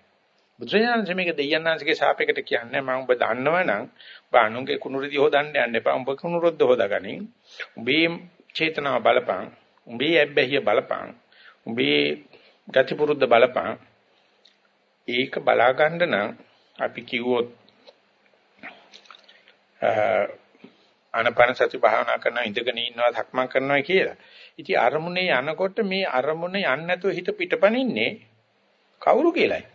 බුදුරජාණන් මේක දෙයයන් වහන්සේගේ ශාපයකට කියන්නේ මම ඔබ දන්නවනම් ඔබ අනුන්ගේ කුණුරුදි හොදන්න යන්න එපා. ඔබ කුණුරුද්ද හොදාගනින්. උඹේ චේතනාව බලපං. උඹේ ඇබ්බැහිය බලපං. උඹේ ගති පුරුද්ද බලපං. ඒක බලා ගන්න නම් අපි කිව්වොත් ආනපන සති භාවනා කරන ඉඳගෙන ඉන්නවා ධක්මං කරනවා කියලා. ඉතින් අරමුණේ යනකොට මේ අරමුණ යන්නේ නැතුව හිත පිටපනින්නේ කවුරු කියලායි?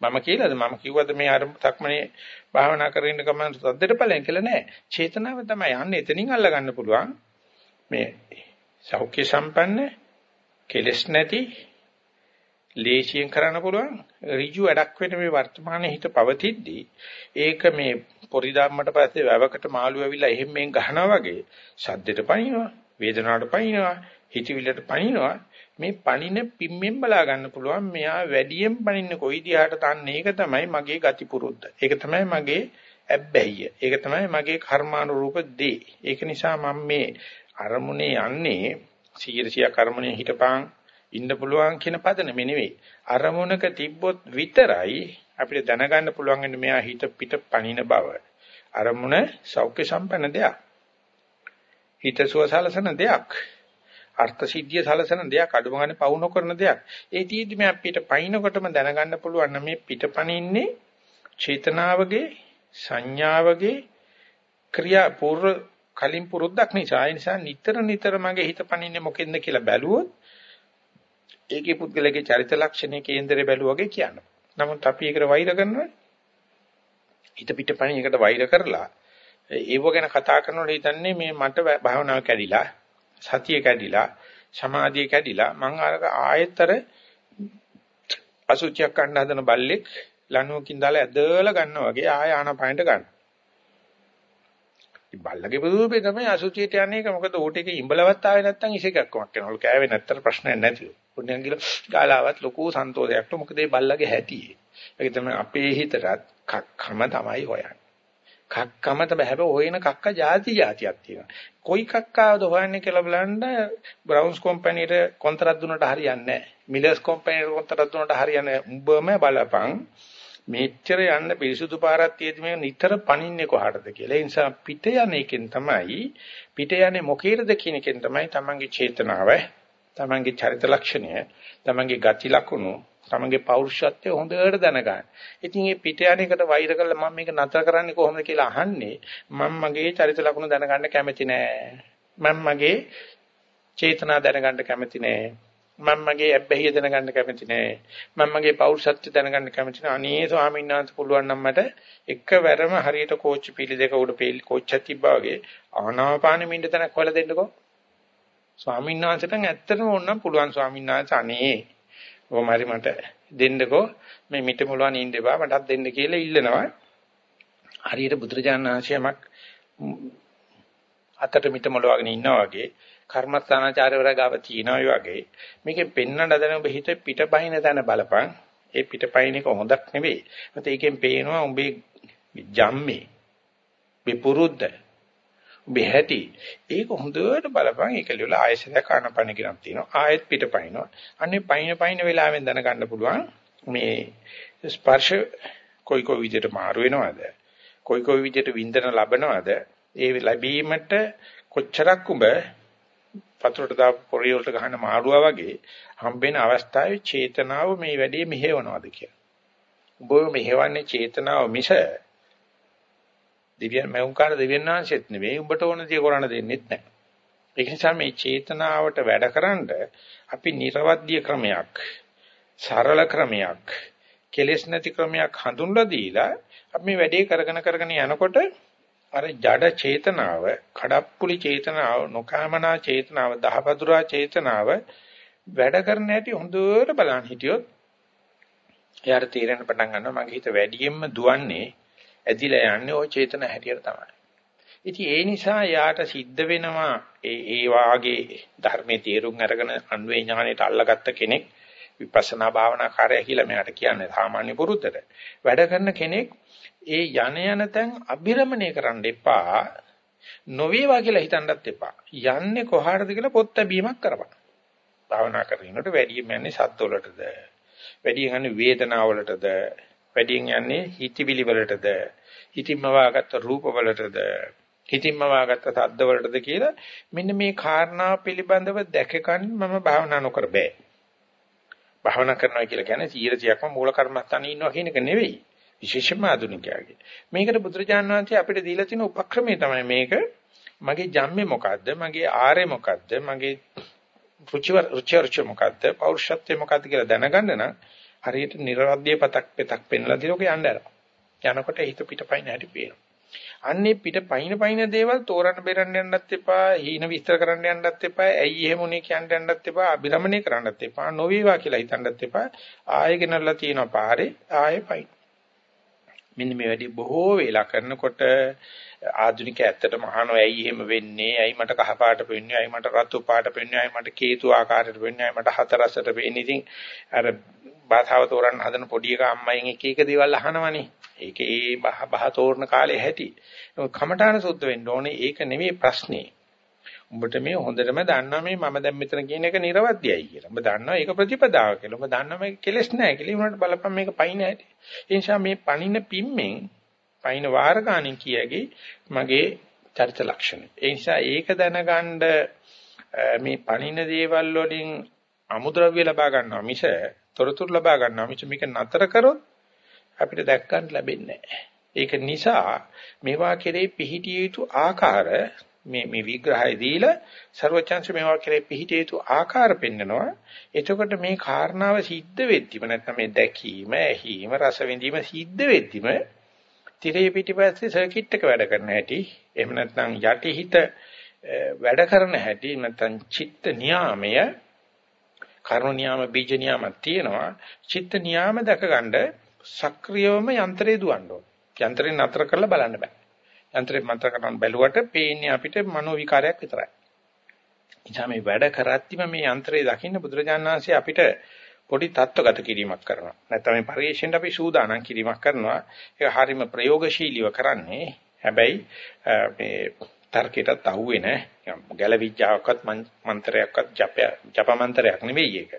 මම කියලාද මම කිව්වද මේ අර ධක්මනේ භාවනා කරගෙන ඉන්න ගමන් සද්දට ඵලයන් කියලා නෑ. චේතනාව තමයි යන්නේ එතනින් අල්ල ගන්න පුළුවන්. මේ සෞඛ්‍ය සම්පන්න කෙලස් නැති ලේසියෙන් කරන්න පුළුවන්. ඍජු වැඩක් වෙන මේ වර්තමානයේ හිත පවතිද්දී ඒක මේ පොරි ධම්මට පස්සේ වැවකට මාළු ඇවිල්ලා එහෙම මෙන් ගහනවා වගේ සද්දෙට පනිනවා වේදනාවට පනිනවා හිතවිල්ලට පනිනවා. මේ පනින පිම්මෙන් බලා ගන්න පුළුවන්. මෙයා වැඩියෙන් පනින්නේ කොයි දිහාට තන්නේ ඒක තමයි මගේ ගති පුරුද්ද. ඒක තමයි මගේ ඇබ්බැහිය. ඒක තමයි මගේ කර්මානුරූප දේ. ඒක නිසා මම මේ අරමුණේ යන්නේ 100 කර්මණේ හිටපං ඉන්න පුළුවන් කියන පදනම නෙවෙයි. අරමුණක තිබ්බොත් විතරයි අපිට දැනගන්න පුළුවන් වෙන්නේ මෙයා හිත පිට පනින බව. අරමුණ සෞඛ්‍ය සම්පන්න දෙයක්. හිතසුව සලසන දෙයක්. අර්ථ සිද්ධිය සලසන දෙයක්. අඩුම ගන්න පවු නොකරන දෙයක්. ඒ තීදි මේ අපිට පයින්නකොටම දැනගන්න පුළුවන් නම් මේ පිටපණින්නේ චේතනාවගේ සංඥාවගේ ක්‍රියා පූර්ව කලින් පුරුද්දක් නිසා. ඒ නිසා නිතර නිතර මගේ හිත පණින්නේ මොකෙන්ද කියලා බැලුවොත් ඒකේ පුද්ගලගේ චරිත ලක්ෂණේ කේන්දරේ බැලුවාගේ කියනවා. නමුත් අපි ඒකට වෛර කරනවා. හිත පිටපණි එකට වෛර කරලා ඒව ගැන කතා කරනකොට හිතන්නේ මේ මට භාවනාව කැඩිලා සතිය කැඩිලා සමාධිය කැඩිලා මං අර ආයතර අසුචියක් ගන්න හදන බල්ලෙක් ලණුවකින් දාලා ඇදලා ගන්නවා වගේ ආය ආනපනට ගන්න. ඉතින් බල්ලගේ රූපේ තමයි අසුචියට යන්නේ ඒක මොකද ඌට එක ඉඹලවත් ආවේ නැත්තම් ඉසේකක්කමක් වෙනවලු කෑවේ නැත්තර ප්‍රශ්නයක් නැතිව. පුණ්‍යන් කියලා ගාලාවත් ලොකු සන්තෝෂයක් මොකද මේ බල්ලගේ හැටි. ඒක තමයි අපේ හිතටත් කක්කම තමයි හොයන්නේ. කක්කම තමයි හැබැයි හොයන කක්ක ಜಾති ಜಾතියක් තියෙනවා. කොයි කක්කාවද හොයන්නේ කියලා බලන්න බ්‍රවුන්ස් කම්පැනිට කොන්ත්‍රාත් දුන්නට හරියන්නේ නැහැ. මිලර්ස් කම්පැනිට කොන්ත්‍රාත් දුන්නට හරියන්නේ නැහැ. උඹම බලපන් මෙච්චර යන්න පිරිසුදු පාරක් තියෙදි මේ නිතර පනින්නේ කොහටද කියලා. ඒ නිසා පිට යන එකෙන් තමයි පිට යන්නේ මොකේද කියන එකෙන් තමයි තමන්ගේ චේතනාව, තමන්ගේ චරිත ලක්ෂණය, තමන්ගේ ගති ලක්ෂණ තමන්ගේ පෞරුෂත්වය හොඳට දැනගන්න. ඉතින් මේ පිට යන එකට වෛර කළා මම මේක නතර කරන්නේ කොහොමද කියලා අහන්නේ මම මගේ චරිත ලක්ෂණ දැනගන්න කැමති නෑ. මම මගේ චේතනා දැනගන්න කැමති නෑ. මම මගේ ඇබ්බැහිය දැනගන්න කැමති නෑ. මම මගේ පෞරුෂත්වය දැනගන්න කැමති නෑ. අනේ ස්වාමීන් වහන්සේ පුළුවන් නම් මට එකවරම හරියට කෝච්චි පිළි දෙක උඩ පිළි කෝච්චක් තිබ්බා වගේ ආනාපානෙ මින්ද තැනක් හොයලා දෙන්නකෝ. ස්වාමීන් වහන්සේට ඇත්තටම ඕනනම් පුළුවන් ස්වාමීන් වහන්සේ අනේ කොහොම හරි මට දෙන්නකෝ මේ මිට මුලවන් ඉන්න එපා මටත් දෙන්න කියලා ඉල්ලනවා හරියට බුදුරජාණන් වහන්සේමක් අතට මිට මුලවගෙන ඉන්නා වගේ කර්මස්ථානාචාර්යවරයා ගාව තියනවා වගේ. මේකෙන් පෙන්වන්න හදන ඔබ හිත පිටපහින තැන බලපන්. ඒ පිටපහින එක හොඳක් නෙවෙයි. මත ඒකෙන් පේනවා උඹේ ජම්මේ විපුරුද්ද බෙහැටි ඒක හොඳට බලපන්. ඒක ලියලා ආයෙසට කනපන කිරක් තියෙනවා. ආයෙත් පිටපයින්නවා අනේ පයින් පයින් වෙලාවෙන් දැනගන්න පුළුවන් මේ ස්පර්ශ කොයි කොයි විදිහට මාරු වෙනවද? කොයි කොයි විදිහට වින්දන ලබනවද? ඒ ලැබීමට කොච්චරක් උඹ පතුරට දාපු පොරිය වලට ගහන මාරුවා වගේ හම්බෙන අවස්ථාවේ චේතනාව මේ වැඩේ මෙහෙවනවද කියලා. උඹ මෙහෙවන්නේ චේතනාව මිස දෙවියන් මෞංකාර දෙවියන් වහන්සේත් නෙවෙයි උඹට ඕන දේ කරන්න දෙන්නෙත් නැහැ. ඒක නිසා මේ චේතනාවට වැඩකරනද අපි නිර්වද්‍ය ක්‍රමයක් සරල ක්‍රමයක් කෙලෙස් නැති ක්‍රමයක් හඳුන්ලා දීලා අපි මේ වැඩේ කරගෙන කරගෙන යනකොට අර ජඩ චේතනාව, කඩප්පුලි චේතනාව, නොකාමනා චේතනාව, දහවදුරා චේතනාව වැඩ කරන හැටි හොඳට බලන්න හිටියොත් එයාට තීරණ පටන් ගන්නවා මගේ හිත වැඩියෙන්ම දුවන්නේ ඇදිලා යන්නේ ওই චේතන හැටියට තමයි. ඉතින් ඒ නිසා යාට සිද්ධ වෙනවා ඒ ඒ වාගේ ධර්මයේ තේරුම් අරගෙන අන්වේ ඥාණයට අල්ලගත්ත කෙනෙක් විපස්සනා භාවනා කාර්යය කියලා මෙයාට කියන්නේ සාමාන්‍ය පුරුද්දට. වැඩ කරන කෙනෙක් ඒ යන යන තැන් අබිරමණය කරන්න එපා. නොවේවා කියලා හිතන්නත් එපා. යන්නේ කොහාටද කියලා පොත් ලැබීමක් කරපන්. භාවනා කරනකොට වැඩියෙන් යන්නේ සද්ද වලටද? වැඩියෙන් යන්නේ වේදනාව වලටද? වැඩියෙන් යන්නේ හිතවිලි වලටද? හිතින්ම වාගත්ත රූප වලටද? හිතින්ම වාගත්ත සද්ද වලටද කියලා මෙන්න මේ කාරණා පිළිබඳව දැකගන්න මම භාවනා නොකර බෑ. භාවනා කරනවා කියලා කියන්නේ 100%ක්ම මූල කර්මස්ථානේ ඉන්නවා කියන එක නෙවෙයි. විශේෂයෙන්ම ආධුනිකයාගේ. මේකට බුදුරජාණන් වහන්සේ අපිට දීලා තියෙන උපක්‍රමය තමයි මේක. මගේ ජම්මේ මොකද්ද? මගේ ආරේ මොකද්ද? මගේ රුචිවර රුචි මොකද්ද? පෞරුෂත්වය මොකද්ද කියලා දැනගන්න නම් හරියට නිර්වද්‍ය පතක් පෙතක් පෙන්ලා දිනෝක යන්න ඇරලා. යනකොට හිත පිටපයින් හැටි පේනවා. අන්නේ පිට පයින් පයින් දේවල් තෝරන්න බෙරන්න යන්නත් එපා, හීන විස්තර කරන්න යන්නත් එපා, ඇයි එහෙම උනේ කියන්න යන්නත් එපා, අභිරමණය කරන්නත් එපා, නොවේවා කියලා හිතන්නත් එපා. ආයෙ ගෙනල්ලා තියෙනවා පාරේ, ආයෙ පයින්. මෙන්න මේ වැඩි බොහෝ වෙලා කරනකොට ආධුනික ඇත්තටම අහනවා ඇයි එහෙම වෙන්නේ? ඇයි මට කහ පාට පෙන්නේ? ඇයි මට රතු පාට පෙන්නේ? ඇයි මට කේතු ආකාරයට පෙන්නේ? ඇයි මට හතරසට පෙන්නේ? ඉතින් අර භාෂාව තෝරන්න හදන පොඩි එක අම්මයින් එක එක දේවල් අහනවනේ. ඒක ඒ බහ බහ තෝරන කාලේ හැටි. කමඨාන සුද්ධ වෙන්න ඕනේ. ඒක නෙමෙයි ප්‍රශ්නේ. උඹට මේ හොඳටම දන්නවා මේ මම දැන් මෙතන කියන එක නිර්වද්‍යයි කියලා. උඹ දන්නවා ඒක ප්‍රතිපදාව කියලා. උඹ දන්නවා මේක කෙලස් නැහැ කියලා. ඒ වුණාට බලපන් මේක පයින් ඇති. ඒ නිසා මේ පණින පිම්මෙන් පයින් වාර ගානින් කියකි මගේ චරිත ලක්ෂණ. ඒ නිසා ඒක දැනගන්න මේ පණින දේවල් වලින් අමුද්‍රව්‍ය ලබා ගන්නවා මිස තොරතුරු ලබා ගන්නවා මිස මේක නතර කරොත් අපිට දැක් ගන්න ලැබෙන්නේ නැහැ. ඒක නිසා මේවා කෙරේ පිහිටිය යුතු ආකාර මේ මේ විග්‍රහය දීලා ਸਰවචන්ස මේවා කෙරේ පිහිටිය යුතු ආකාර පෙන්නනවා. එතකොට මේ කාරණාව සිද්ධ වෙද්දිම නැත්නම් මේ දැකීම, ඇහිීම, රස විඳීම සිද්ධ වෙද්දිම තිරේ පිටිපස්සේ සර්කිට් එක වැඩ කරන හැටි, එහෙම නැත්නම් යටිහිත වැඩ කරන හැටි නැත්නම් චිත්ත නියාමය කර්ම නියාම බීජ නියාමක් තියෙනවා. චිත්ත නියාම දැකගන්න සක්‍රියවම යන්ත්‍රය දුවන්න ඕන. යන්ත්‍රේ නතර කරලා බලන්න බෑ. යන්ත්‍රේ මන්ත්‍ර කරන බැලුවට පේන්නේ අපිට මනෝ විකාරයක් විතරයි. එනිසා මේ වැඩ කරද්දිම මේ යන්ත්‍රේ දකින්න බුදුරජාණන් වහන්සේ අපිට පොඩි தত্ত্বගත කිරීමක් කරනවා. නැත්නම් මේ පරිශ්‍රයෙන් අපි සූදානම් කිරීමක් කරනවා. ඒක හරීම ප්‍රයෝගශීලීව කරන්නේ. හැබැයි මේ තර්කයටත් අහුවේ නැහැ. ගැලවිච්චාවක්වත් මන්ත්‍රයක්වත් ජප ජප මන්ත්‍රයක් නෙවෙයි ඒක.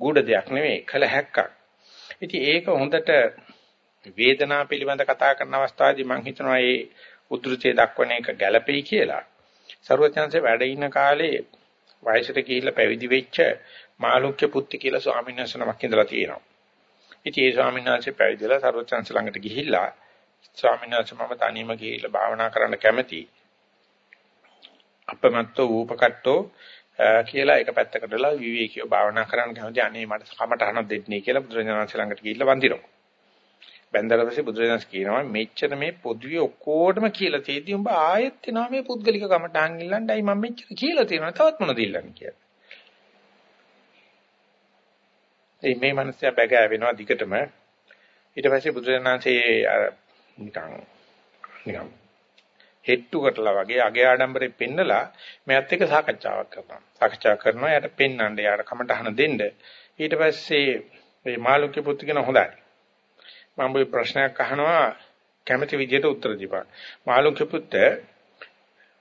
ගුඩ දෙයක් නෙවෙයි, කල හැක්කක්. ඉතින් ඒක හොඳට වේදනාව පිළිබඳ කතා කරන අවස්ථාවේදී මම හිතනවා මේ උද්ෘතයේ දක්වන එක ගැළපෙයි කියලා සරුවචනසේ වැඩ ඉන්න කාලේ වයසට ගිහිල්ලා පැවිදි වෙච්ච මාළුක්‍ය පුත්ති කියලා ස්වාමීන් වහන්සේ නමක් ඉඳලා තියෙනවා. ඉතින් ඒ ස්වාමීන් වහන්සේ පැවිදිලා සරුවචනසේ ළඟට ගිහිල්ලා ස්වාමීන් වහන්සේ මම තනියම ගිහිල්ලා භාවනා කරන්න කැමතියි. අපමත්තෝ ඌපකට්ටෝ කියලා එක පැත්තකටලා විවේකීව භාවනා කරන්න කැමති අනේ මට කමටහනක් දෙන්නේ කියලා බුදුරජාණන් ශ්‍රී ළඟට ගිහිල්ලා වඳිනවා. බැඳලා පස්සේ බුදුරජාණන් කියනවා මෙච්චර මේ පොදුවේ ඔක්කොටම කියලා තියෙද්දි උඹ ආයෙත් එනවා මේ පුද්ගලික කමටහන් ඉල්ලන්නයි මම මෙච්චර කියලා තියෙනවා තවත් මොනවද ඉල්ලන්නේ කියලා. ඒ මේ මිනිස්සයා බැගෑ වෙනවා දිගටම ඊට පස්සේ බුදුරජාණන්සේ නිකන් නිකන් හෙට්ටු කරලා වගේ අගේ ආඩම්බරේ පෙන්නලා මෙයත් එක්ක සාකච්ඡාවක් කරනවා. සාකච්ඡා කරනවා යාට පෙන්නන්න යාට කමටහන දෙන්න. ඊට පස්සේ මේ මාළුක්‍ය පුත්තු කියන හොඳයි. මම මේ ප්‍රශ්නයක් අහනවා කැමැති විදිහට උත්තර දීපන්. මාළුක්‍ය පුත්ත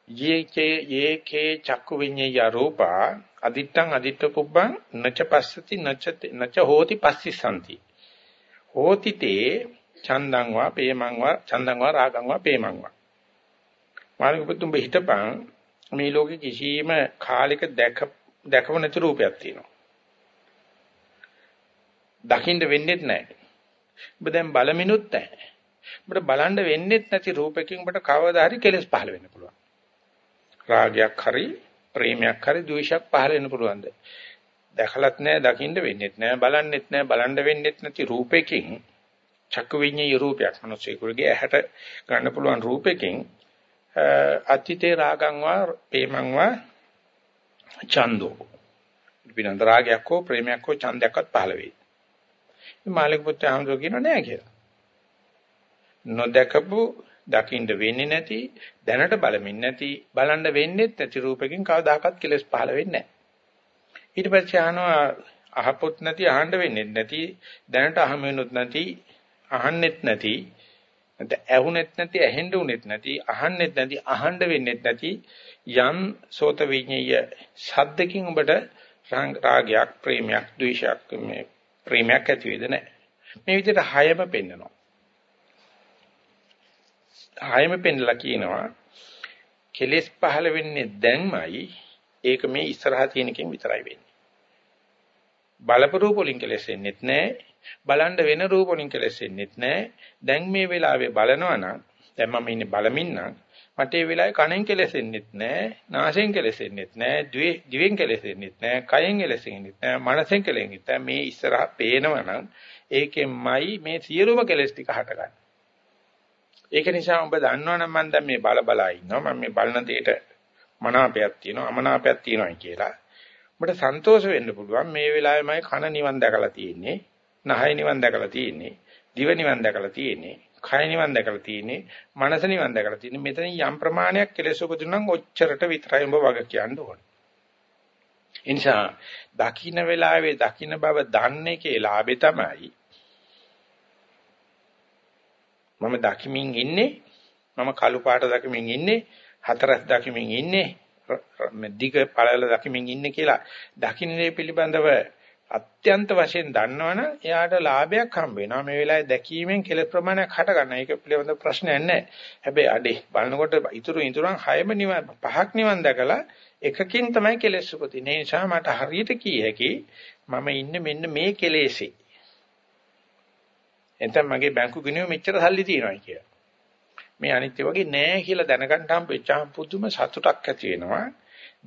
යේකේ යේකේ චක්කු විඤ්ඤය රූපා අදිත්තං අදිත්ත පුබ්බං නච පස්සති නච නච හෝති පස්සිසanti. හෝති තේ චන්දං වා පේමං වා චන්දං වා රාගං වා පේමං වා. මාළික පුතුඹ හිතපන් මේ ලෝකේ කිසිම කාලයක දැක දැකව නැති රූපයක් තියෙනවා. දකින්න වෙන්නේ නැහැ. ඔබ දැන් බලමිනුත් නැහැ. ඔබට බලන්න වෙන්නේ නැති රූපකින් ඔබට කවදා හරි කෙලස් පහළ වෙන්න පුළුවන්. රාගයක් හරි ප්‍රේමයක් හරි ද්වේෂයක් පහළ වෙන්න පුළුවන්ද? දැකලත් නැහැ, දකින්න වෙන්නේත් නැහැ, බලන්නෙත් නැහැ, බලන්න වෙන්නේත් නැති රූපයකින් චක්කු විඤ්ඤාය රූපයක් මිනිස්සෙකුගේ ඇහැට ගන්න පුළුවන් රූපයකින් අතිතේ රාගං වා ප්‍රේමං වා ඡන්தோ විනන්ද රාගයක් හෝ ප්‍රේමයක් හෝ ඡන්දයක්වත් පහළ වෙයි. මාළික පුත්‍ර ආමසෝ කියනවා නෑ කියලා. නොදකපු දකින්න වෙන්නේ නැති දැනට බලමින් නැති බලන්න වෙන්නේ නැති රූපකින් කවදාකවත් කෙලස් පහළ වෙන්නේ නැහැ. ඊට පස්සේ අහනවා අහපොත් නැති අහන්න වෙන්නේ නැති දැනට අහම වෙනුත් නැති අහන්නෙත් නැති නැත්නම් ඇහුනෙත් නැති ඇහෙන්න උනෙත් නැති අහන්නෙත් නැති අහන්න වෙන්නෙත් නැති යම් සෝත විඤ්ඤය ශබ්දකින් ඔබට රාගයක් ප්‍රේමයක් ද්වේෂයක් මේ ප්‍රේමයක් ඇති වෙද නැහැ මේ විදිහට හයම පෙන්නනවා හයම පෙන්නලා කියනවා කෙලෙස් පහළ වෙන්නේ දැන්මයි ඒක මේ ඉස්සරහා තියෙන එකෙන් විතරයි වෙන්නේ බලපු රූප වලින් කෙලෙසෙන්නෙත් නැහැ. බලන්න වෙන රූප වලින් කෙලෙසෙන්නෙත් නැහැ. දැන් මේ වෙලාවේ බලනවා නම් දැන් මම ඉන්නේ බලමින් නම් මට ඒ වෙලාවේ කණෙන් කෙලෙසෙන්නෙත් නැහැ. නාසයෙන් කෙලෙසෙන්නෙත් නැහැ. දිවෙන් කෙලෙසෙන්නෙත් නැහැ. කයෙන් කෙලෙසෙන්නෙත් නැහැ. මනසෙන් කෙලෙන්නෙත් නැහැ. මේ ඉස්සරහා පේනවා නම් ඒකෙන්මයි මේ සියලුම කෙලෙස් ටික හටගන්නේ. ඒක නිසා ඔබ දන්නවනම් මම දැන් මේ බල බලා ඉන්නවා. මම මේ බලන දෙයට මනාපයක් තියෙනවා, අමනාපයක් තියෙනවා කියලා. ඔබට සන්තෝෂ වෙන්න පුළුවන් මේ වෙලාවෙමයි කන නිවන් දැකලා තියෙන්නේ නහය නිවන් දැකලා තියෙන්නේ දිව නිවන් දැකලා තියෙන්නේ කය නිවන් දැකලා තියෙන්නේ මනස නිවන් දැකලා තියෙන්නේ. මෙතන යම් ප්‍රමාණයක් කෙලෙස් උපදිනම් ඔච්චරට විතරයි ඔබ වග කියන්න ඕනේ. ඒ නිසා දකින්න වෙලාවේ දකින්න බව දන්නේ කේ ලාභේ තමයි මම දකිමින් ඉන්නේ මම කළු පාට දකිමින් ඉන්නේ හතරස් දකිමින් ඉන්නේ දිග පළල දකිමින් ඉන්නේ කියලා දකින්නේ පිළිබඳව අත්‍යන්ත වශයෙන් දන්නවනම් එයාට ලාභයක් හම්බ වෙනවා මේ වෙලාවේ දැකීමෙන් කෙල ප්‍රමාණයක් හට ගන්න. ඒක පිළිබඳ ප්‍රශ්නයක් නැහැ. හැබැයි අඩේ බලනකොට ඉතුරු ඉතුරුන් හයම නිවන් පහක් නිවන් දැකලා එකකින් තමයි කෙලෙස් උපදින්නේ. ඒ නිසා මට හරියට කිය හැකි මම ඉන්නේ මෙන්න මේ කෙලෙසේ. එතන මගේ බැංකු ගිණුම මෙච්චර සල්ලි තියෙනවා කියලා. මේ අනිත්‍ය වගේ නෑ කියලා දැනගන්න හම්බෙච්චාම පුදුම සතුටක් ඇති වෙනවා.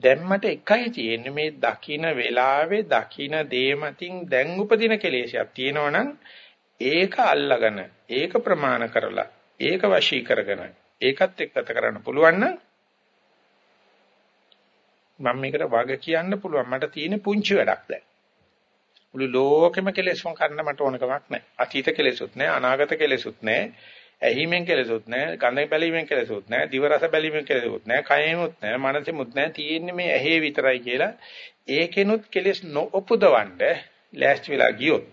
දැන් මට එකයි තියෙන්නේ. මේ දකින වෙලාවේ දකින දේ මතින් දැන් උපදින කෙලෙසයක් තියෙනවනම් ඒක අල්ලගෙන ඒක ප්‍රමාණ කරලා ඒක වශී කරගෙන ඒකත් එක්කත කරන්න පුළුවන් නම් මම මේකට වග කියන්න පුළුවන්. මට තියෙන පුංචි වැඩක් දැන්. මුළු ලෝකෙම කෙලෙසුන් කරන්න මට ඕන කමක් නැහැ. අතීත කෙලෙසුත් නැහැ අනාගත කෙලෙසුත් නැහැ. ඇහිමෙන් කෙලෙසුත් නැහැ, ගඳ බැලීමෙන් කෙලෙසුත් නැහැ, දිව රස බැලීමෙන් කෙලෙසුත් නැහැ, කයෙමුත් නැහැ, මනසෙමුත් නැහැ. තියෙන්නේ මේ ඇහි විතරයි කියලා. ඒකෙනුත් කෙලෙස් නොඋපදවන්න ලෑස්ති වෙලා ගියොත්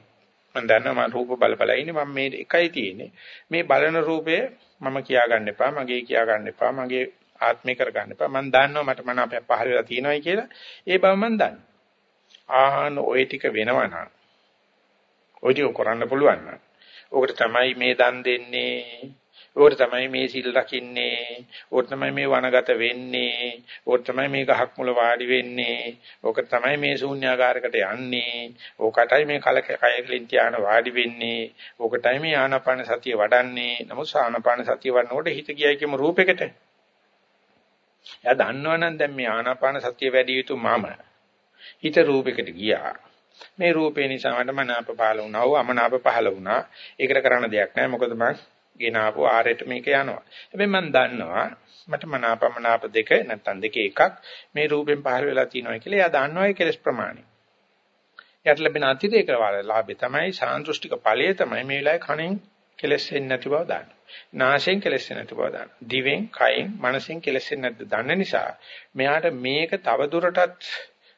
මම දන්නවා මම රූප බල බල ඉන්නේ මම මේ එකයි තියෙන්නේ. මේ බලන රූපය මම කියා ගන්න එපා, මගේ කියා ගන්න එපා, මගේ ආත්මේ කර ගන්න එපා. මම දන්නවා මට මන අපේ පහල වෙලා තියෙනවායි කියලා. ඒ බව මම දන්නවා. ආහන ওই ටික වෙනවනම් ওই ටික කරන්න පුළුවන් නම් ඕකට තමයි මේ දන් දෙන්නේ. ඕකට තමයි මේ සිල් රකින්නේ. ඕකට තමයි මේ වනගත වෙන්නේ. ඕකට තමයි මේ ගහක් මුල වාඩි වෙන්නේ. ඕකට තමයි මේ ශූන්‍යාකාරයකට යන්නේ. ඕකටයි මේ කල කයකලින් තියාන වාඩි වෙන්නේ. ඕකටයි මේ ආනාපාන සතිය වඩන්නේ. නමුත් ආනාපාන සතිය වඩනකොට හිත ගියයි කියමු රූපයකට. එයා දන්නවනම් දැන් මේ ආනාපාන සතිය වැඩි යුතු මම හිත රූපයකට ගියා. මේ රූපේ නිසා මට මනාප පහළ වුණා. ඔව් අමනාප පහළ වුණා. ඒකට කරන්න දෙයක් නැහැ. මොකද මම ගෙනාවු ආරයට මේක යනවා. හැබැයි මම දන්නවා මට මනාප මනාප දෙක නැත්තම් දෙකේ එකක් මේ රූපෙන් පහළ වෙලා තියෙනවා කියලා. එයා දන්නවා ඒ කෙලස් ප්‍රමාණය. යට ලැබෙන අතිරේක ලාභය තමයි සාන්දෘෂ්ටික ඵලය තමයි මේ වෙලාවේ කණෙන් කෙලස් වෙන්නේ නැති බව දාන්න. නාසයෙන් කෙලස් වෙන්නේ නැති බව දාන්න. දිවෙන්, කයෙන්, මනසෙන් කෙලස් වෙන්නේ නැද්ද දන්න නිසා මෙයාට මේක තව දුරටත්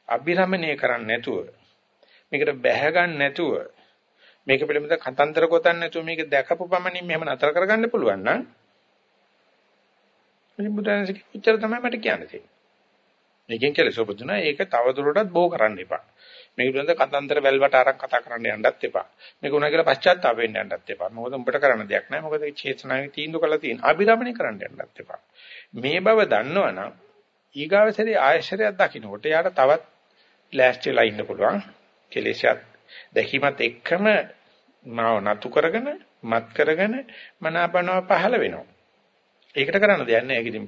අභිරමණය කරන්න නැතුව මේකට බැහැ ගන්න නැතුව මේක පිළිබඳ කතන්දර ගොතන්න නැතුව මේක දැකපු පමණින් මෙහෙම නතර කරගන්න පුළුවන් නම් මේ බුදුන්සේ ඉච්චර තමයි මට කියන්න තියෙන්නේ. මේකෙන් කෙලෙස උපදිනා ඒක තවදුරටත් බෝ කරන්න එපා. මේක පිළිබඳ කතන්දර වැල්වට අරන් කතා කරන්න යන්නත් එපා. මේක උනා කියලා පශ්චාත්තාප වෙන්න යන්නත් එපා. මොකද උඹට කරන්න දෙයක් නැහැ. මොකද ඒ චේතනාවේ තීන්දුව කළා තියෙන. අභිරමණය කරන්න යන්නත් එපා. මේ බව දන්නවනම් ඊගාවසරේ ආයශරයක් දකින්නකොට යාට තවත් ලෑස්තිලා ඉන්න පුළුවන්. කෙලෙසත් දැකීමත් එක්කම මාව නතු කරගෙන මත් කරගෙන මනාපනව පහළ වෙනවා. ඒකට කරන්න දෙයක් නැහැ. ඒක ඉතින්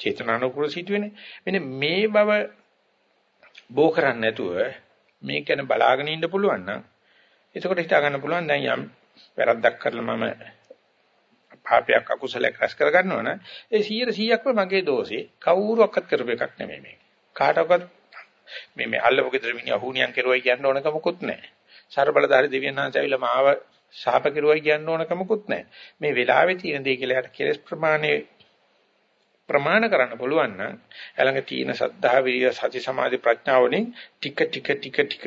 චේතනානුකූල සිදුවෙන්නේ. මෙන්න මේ බව බෝ කරන්නේ නැතුව මේක ගැන බලාගෙන ඉන්න පුළුවන් නම් එතකොට හිතා ගන්න පුළුවන් දැන් යම් වැරද්දක් කරලා මම පාපයක් අකුසලයක් රැස් කර ගන්නවා නම් ඒ 100%ක්ම මගේ දෝෂේ කවුරුවක්වත් කරපු එකක් නෙමෙයි මේක. කාටවත් මේ මේ අල්ලපු ගෙදර මිනිහා හුණියන් කෙරුවයි කියන්න ඕනක මොකුත් නැහැ. සර්බලධාරි දෙවියන් වහන්සේ ඇවිල්ලා මාව ශාප කෙරුවයි කියන්න ඕනක මොකුත් නැහැ. මේ වෙලාවේ තියෙන දේ කියලා යට කෙලස් ප්‍රමාණය ප්‍රමාණ කරන්න පුළුවන් නම් ළඟ තියෙන සද්ධා විරිය සති සමාධි ප්‍රඥාව වලින් ටික ටික ටික ටික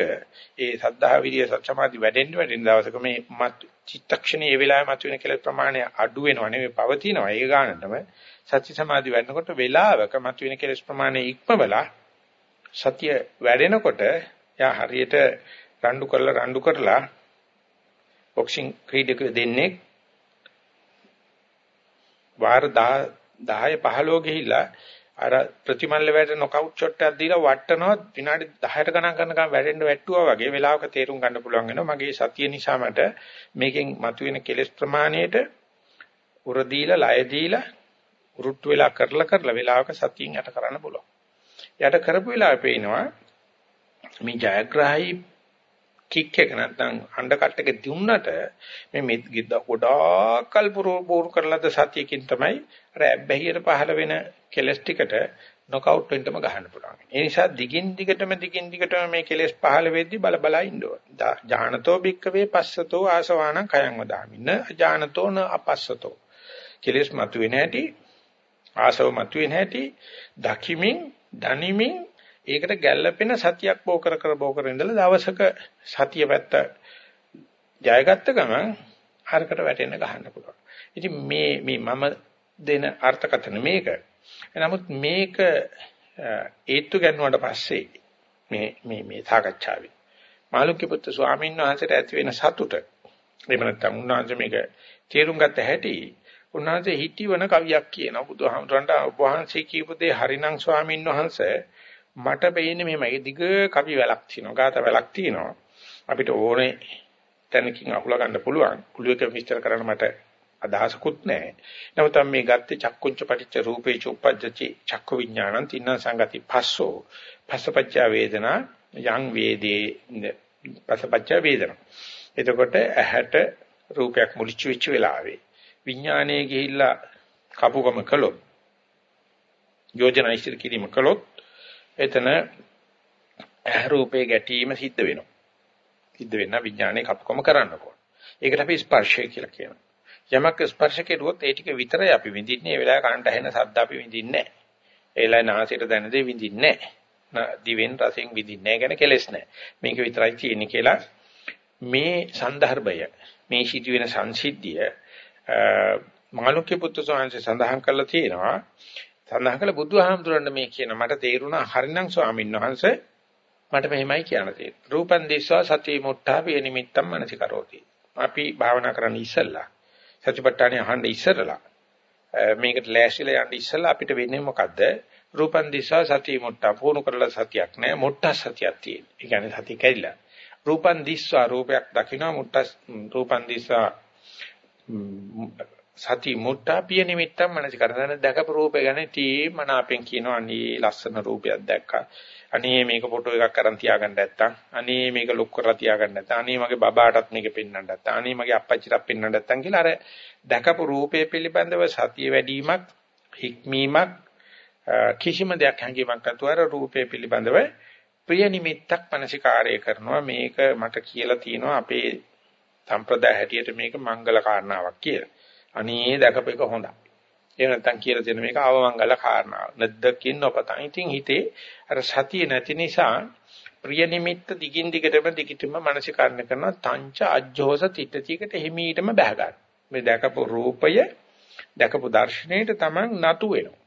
ඒ සද්ධා විරිය සති සමාධි වැඩෙන්න වැඩෙන දවසක මේ චිත්තක්ෂණයේ ඒ වෙලාවේ මතුවෙන කියලා ප්‍රමාණය අඩු වෙනව නෙවෙයි පවතිනවා ඒ ගානටම සති සමාධි වැඩනකොට වෙලාවක මතුවෙන කෙලස් ප්‍රමාණය ඉක්මවලා සතිය වැඩෙනකොට යා හරියට රණ්ඩු කරලා රණ්ඩු කරලා බොක්සිං ක්‍රීඩකයෝ දෙන්නේ වාර 10 10 15 ගිහිල්ලා අර ප්‍රතිමල්ල වැඩ නොකවුට් ෂොට් එකක් දීලා වට්ටනවා විනාඩි 10ට ගණන් කරනකම් වැඩෙන්න වැට්ටුවා වගේ වෙලාවක තේරුම් ගන්න පුළුවන් වෙනවා. මගේ සතිය නිසා මට මේකෙන් මතුවෙන කෙලෙස් ප්‍රමාණයට උර දීලා ලය දීලා උරුට්ටු වෙලා කරලා කරලා වෙලාවක සතියෙන් යට කරන්න පුළුවන්. යට කරපු වෙලාවේ පේනවා මේ ජයග්‍රහයි කික් එක නැත්නම් අණ්ඩකට් එක දුන්නට මේ මෙත් ගොඩාක් කල් පුරු කරලාද සතියකින් තමයි අර ඇබ්බැහියට පහළ වෙන කෙලස් ටිකට නොකවුට් වෙන්නම ගහන්න පුළුවන්. ඒ නිසා දිගින් දිගටම දිගින් දිගටම මේ කෙලස් පහළ වෙද්දී බල බල ඉන්න ඕන. ඥානතෝ භික්කවේ පස්සතෝ ආසවාණං කයං වදාමින්න අඥානතෝ න අපස්සතෝ. කෙලස් මතුවේ නැහැටි ආසව මතුවේ නැහැටි දකිමින් දනිමින් ඒකට ගැළපෙන සතියක් බෝ කර කර බෝ කර ඉඳලා දවසක සතිය පැත්ත ජයගත්ත ගමන් හරකට වැටෙන්න ගහන්න පුළුවන්. ඉතින් මේ මේ මම දෙන අර්ථකථන මේක. නමුත් මේක ඒත්තු ගන්නවට පස්සේ මේ මේ මේ සාකච්ඡාවේ මාළුක්‍ය පුත්තු ස්වාමීන් වහන්සේට ඇති වෙන සතුට එහෙම නැත්නම් උන්වහන්සේ මේක තේරුම් ගත්ත හැටි උන්වහන්සේ හිටිවන කවියක් කියනවා බුදුහාමුදුරන්ට. වහන්සේ කියපු දේ හරිනම් ස්වාමීන් වහන්සේ මට පෙන්නේ මෙහෙමයි. දිග කවි වැලක් තියෙනවා ගාත වැලක් තියෙනවා. අපිට ඕනේ තැනකින් අහුලා ගන්න පුළුවන්. කුළුවක විස්තර කරන්න මට අදහසකුත් නැහැ. නමුත් මේ ගත්තේ චක්කුංච පටිච්ච රූපේ චුප්පජ්ජති චක්කු විඥානං තින්න සංගති පස්සෝ. පස්සපච්ච වේදනා යං වේදේ පස්සපච්ච වේදනා. එතකොට ඇහැට රූපයක් මුලිච්ච වෙච්ච වෙලාවේ විඥානයේ ගිහිල්ලා කපුකම කළොත් යෝජනා ඉදිරි කිරීම කළොත් එතන ඇහැ රූපේ ගැටීම සිද්ධ වෙනවා. සිද්ධ වෙන්න විඥානයේ කපුකම කරන්න ඕන. ඒකට අපි ස්පර්ශය කියලා කියනවා. යමක් ස්පර්ශ කෙරුවොත් ඒ ටික විතරයි අපි විඳින්නේ. ඒ වෙලාවේ කනට ඇහෙන ශබ්ද අපි විඳින්නේ නැහැ. ඒ වෙලාවේ නාසයට දැනෙන දේ විඳින්නේ නැහැ. දිවෙන් රසෙන් විඳින්නේ නැහැ. ගැන කෙලස් නැහැ. මේක විතරයි තියෙන්නේ කියලා මේ සන්දර්භය මේ සිදුවෙන සංසිද්ධිය මාළුක්‍ය පුත්තු සෝංශේ සඳහන් කරලා තියෙනවා. සඳහන් කළ බුදුහාමුදුරන් මේ කියන මට තේරුණා හරිනම් ස්වාමීන් වහන්සේ මට මෙහෙමයි කියන්න තියෙන්නේ. රූපං දිස්වා සති මුට්ඨා වේ නිමිත්තම් මනසිකරෝති. අපි භාවනා කරන්න ඉස්සෙල්ලා සතිපට්ඨානේ අහන්න ඉස්සෙල්ලා මේකට ලෑස්තිලා යන්න ඉස්සෙල්ලා අපිට වෙන්නේ මොකද්ද? රූපං දිස්වා සති මුට්ඨා පුහුණු කරලා සතියක් නෑ මුට්ඨා සතියක් තියෙන. ඒ කියන්නේ සතිය කැඩිලා. රූපං දිස්වා රූපයක් දකින්න මුට්ඨා රූපං දිස්වා සති මුට්ටා පිය නිමිත්තම් මනසිකර දැන දැකපු රූපය ගැන තී මනාපෙන් කියනවා අනේ ලස්සන රූපයක් දැක්කා. අනේ මේක ෆොටෝ එකක් අරන් තියාගන්න නැත්තම්. අනේ මේක ලොක් කරලා තියාගන්න නැත්තම්. අනේ මගේ බබාටත් මේක පෙන්වන්න නැත්තම්. අනේ මගේ අප්පච්චිටත් පෙන්වන්න නැත්තම් කියලා අර දැකපු රූපය පිළිබඳව සතිය වැඩිවීමක් හික්මීමක් කිසිම දෙයක් හැඟීමක් නැතුව අර රූපය පිළිබඳව ප්‍රිය නිමිත්තක් මනසිකාරය කරනවා. මේක මට කියලා තියෙනවා අපේ සම්ප්‍රදාය හැටියට මේක මංගල කාරණාවක් කියලා අනේ දැකපෙක හොඳයි. එහෙම නැත්නම් කියලා තියෙන මේක අවමංගල කාරණාව. නැද්දකින් නොපතන්. ඉතින් හිතේ අර සතිය නැති නිසා ප්‍රිය නිමිත්ත දිගින් දිගටම දිගටම මානසිකරණ කරන තංච අජ්ජෝස තිටතිකට හිමීටම බහ ගන්න. මේ දැකපු රූපය දැකපු දර්ශනයට Taman නතු වෙනවා.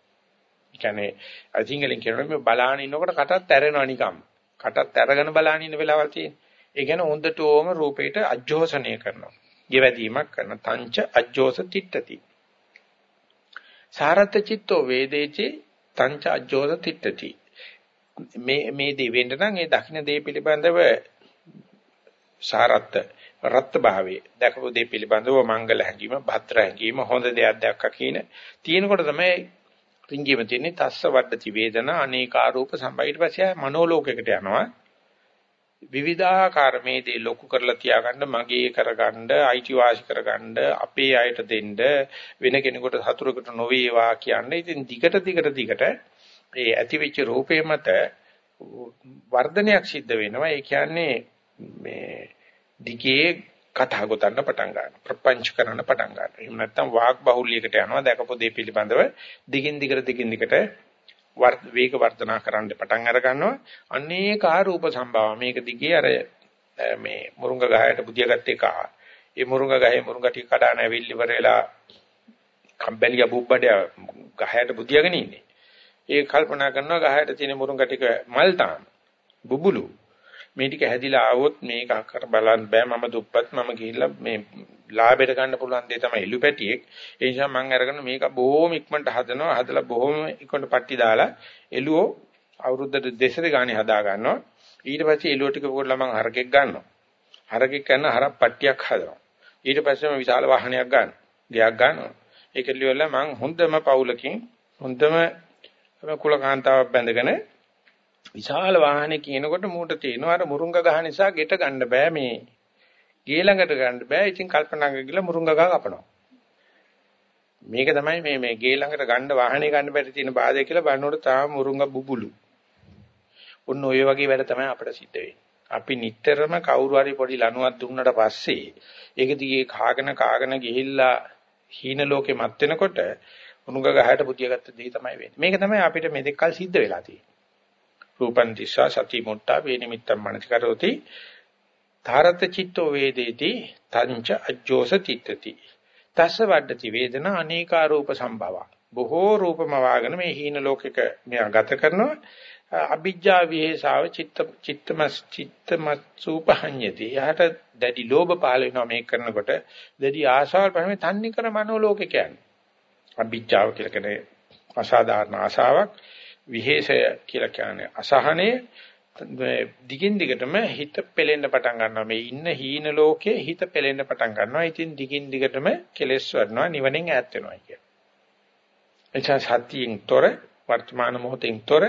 ඒ කියන්නේ අසිංගලෙන් කියනවා මේ බලාන ඉන්නකොට කටත් ඇරෙනවා නිකම්. කටත් අරගෙන බලාන ඉන්න වෙලාවල් තියෙන. ඒ කියන්නේ හොඳටම රූපේට අජ්ජෝසනය කරනවා. ගෙවැදීමක් කරන තංච අජ්ජෝස තිට්ඨති. සාරත් චිත්තෝ වේදේචි තංච අජ්ජෝස තිට්ඨති. මේ මේ දේ වෙන්න නම් ඒ දකින්න දේ පිළිබඳව සාරත් රත් භාවයේ දැකපු දේ පිළිබඳව මංගල හැඟීම භද්‍ර හැඟීම හොඳ දෙයක් දැක්කා කියන තියෙනකොට තමයි රිංගීම තියෙන්නේ තස්ස වඩති වේදනා අනේකාරූප සම්බයිට පස්සේ මනෝලෝකයකට යනවා විවිධාකාර මේ දේ ලොකු කරලා තියාගන්න මගේ කරගන්න අයිති වාසි කරගන්න අපේ අයට දෙන්න වෙන කෙනෙකුට හතුරකට නොවේවා කියන්නේ ඉතින් දිගට දිගට දිගට ඒ ඇතිවෙච්ච රූපේ මත වර්ධනයක් සිද්ධ වෙනවා ඒ කියන්නේ මේ දිගේ කතා ගොතන්න පටන් ගන්නවා. ප්‍රපංච කරන්න පටන් ගන්නවා. එහෙම නැත්නම් වාග් බහුල්‍යයකට යනවා. දැකපු දේ පිළිබඳව දිගින් දිගට දිගින් දිගට වේග වර්ධනා කරන්න පටන් අර ගන්නවා. අනේකා රූප සම්භව මේක දිගේ අර මේ මුරුංග ගහයට බුදියාගත්ත එක. ඒ මුරුංග ගහේ මුරුංග ටික කඩාන ඇවිල්ලි ඉවර වෙලා කම්බැලිය බුබ්බඩය ගහයට බුදියාගෙන ඉන්නේ. ඒ කල්පනා කරනවා ගහයට තියෙන මුරුංග ටික මල් තාම බුබුලු මේ ටික හැදිලා ආවොත් මේක අකර බලන්න බෑ මම දුප්පත් මම ගිහිල්ලා මේ ලාභයට ගන්න පුළුවන් දේ තමයි එළුපැටියෙක් ඒ නිසා මම අරගෙන මේක බොහොම ඉක්මනට හදනවා. හදලා බොහොම ඉක්මනට පට්ටි දාලා එළුවෝ අවුරුද්දට දෙසර ගානේ හදා ගන්නවා. ඊට පස්සේ එළුව ටික පොඩ්ඩක් මම හරකෙක් ගන්නවා. හරකෙක් කරන හරක් පට්ටියක් හදනවා. ඊට පස්සේ මම විශාල වාහනයක් ගන්නවා ගයක් ගන්නවා. ඒක ලියවලා මම හොඳම පවුලකින් හොඳම කුලකාන්තාවක් බැඳගෙන විශාල වාහනේ කියනකොට මූට තේනවා අර මුරුංග ගහ නිසා ගෙට ගන්න බෑ මේ ගේ ළඟට ගන්න බෑ. ඉතින් කල්පනා කරලා මුරුංග ගහ කපනවා. මේක තමයි මේ මේ ගේ ළඟට ගන්න වාහනේ ගන්න බැරි තියෙන බාධා කියලා බලනකොට තාම මුරුංග බුබුලු. ඔන්න ඔය වගේ වැඩ තමයි අපිට සිද්ධ වෙන්නේ. අපි නිටතරම කවුරු හරි පොඩි ලණුවක් දුන්නට පස්සේ ඒක දිගේ කාගෙන කාගෙන ගිහිල්ලා හීන ලෝකෙ මත් වෙනකොට උණුග ගහයට පුතියගත්ත දේ තමයි වෙන්නේ. මේක තමයි අපිට මෙතෙක්කල් සිද්ධ වෙලා තියෙන්නේ. රූපං දිස්සා සති මුට්ටා වේ නිමිත්තම් මනසිකරෝති. තාරත චිත්තෝ වේදේති තංච අජ්ජෝස තිත්තති. තස්ස වඩති වේදනා අනේකා රූප සම්භව. බොහෝ රූපම වාගෙන මේ හීන ලෝකෙක මෙයා ගත කරනවා. අභිජ්ජා විහෙසාව චිත්ත චිත්තමස් චිත්තමත්සූපහඤ්ඤති. යහට දැඩි ලෝභ පහල වෙනවා මේක කරනකොට. දැඩි ආශාවල් පහම තන්නේ කර මනෝ ලෝකේ කියන්නේ අභිජ්ජාව කියලා කියන්නේ අසාධාරණ ආශාවක්. විහෙෂය කියලා කියන්නේ අසහනය. දිගින් දිගටම හිත පෙලෙන්න පටන් ගන්නවා මේ ඉන්න හීන ලෝකයේ හිත පෙලෙන්න පටන් ගන්නවා ඉතින් දිගින් දිගටම කෙලෙස් වඩනවා නිවනෙන් ඈත් වෙනවා කිය. එචා සතියෙන් තොර වර්තමාන මොහොතෙන් තොර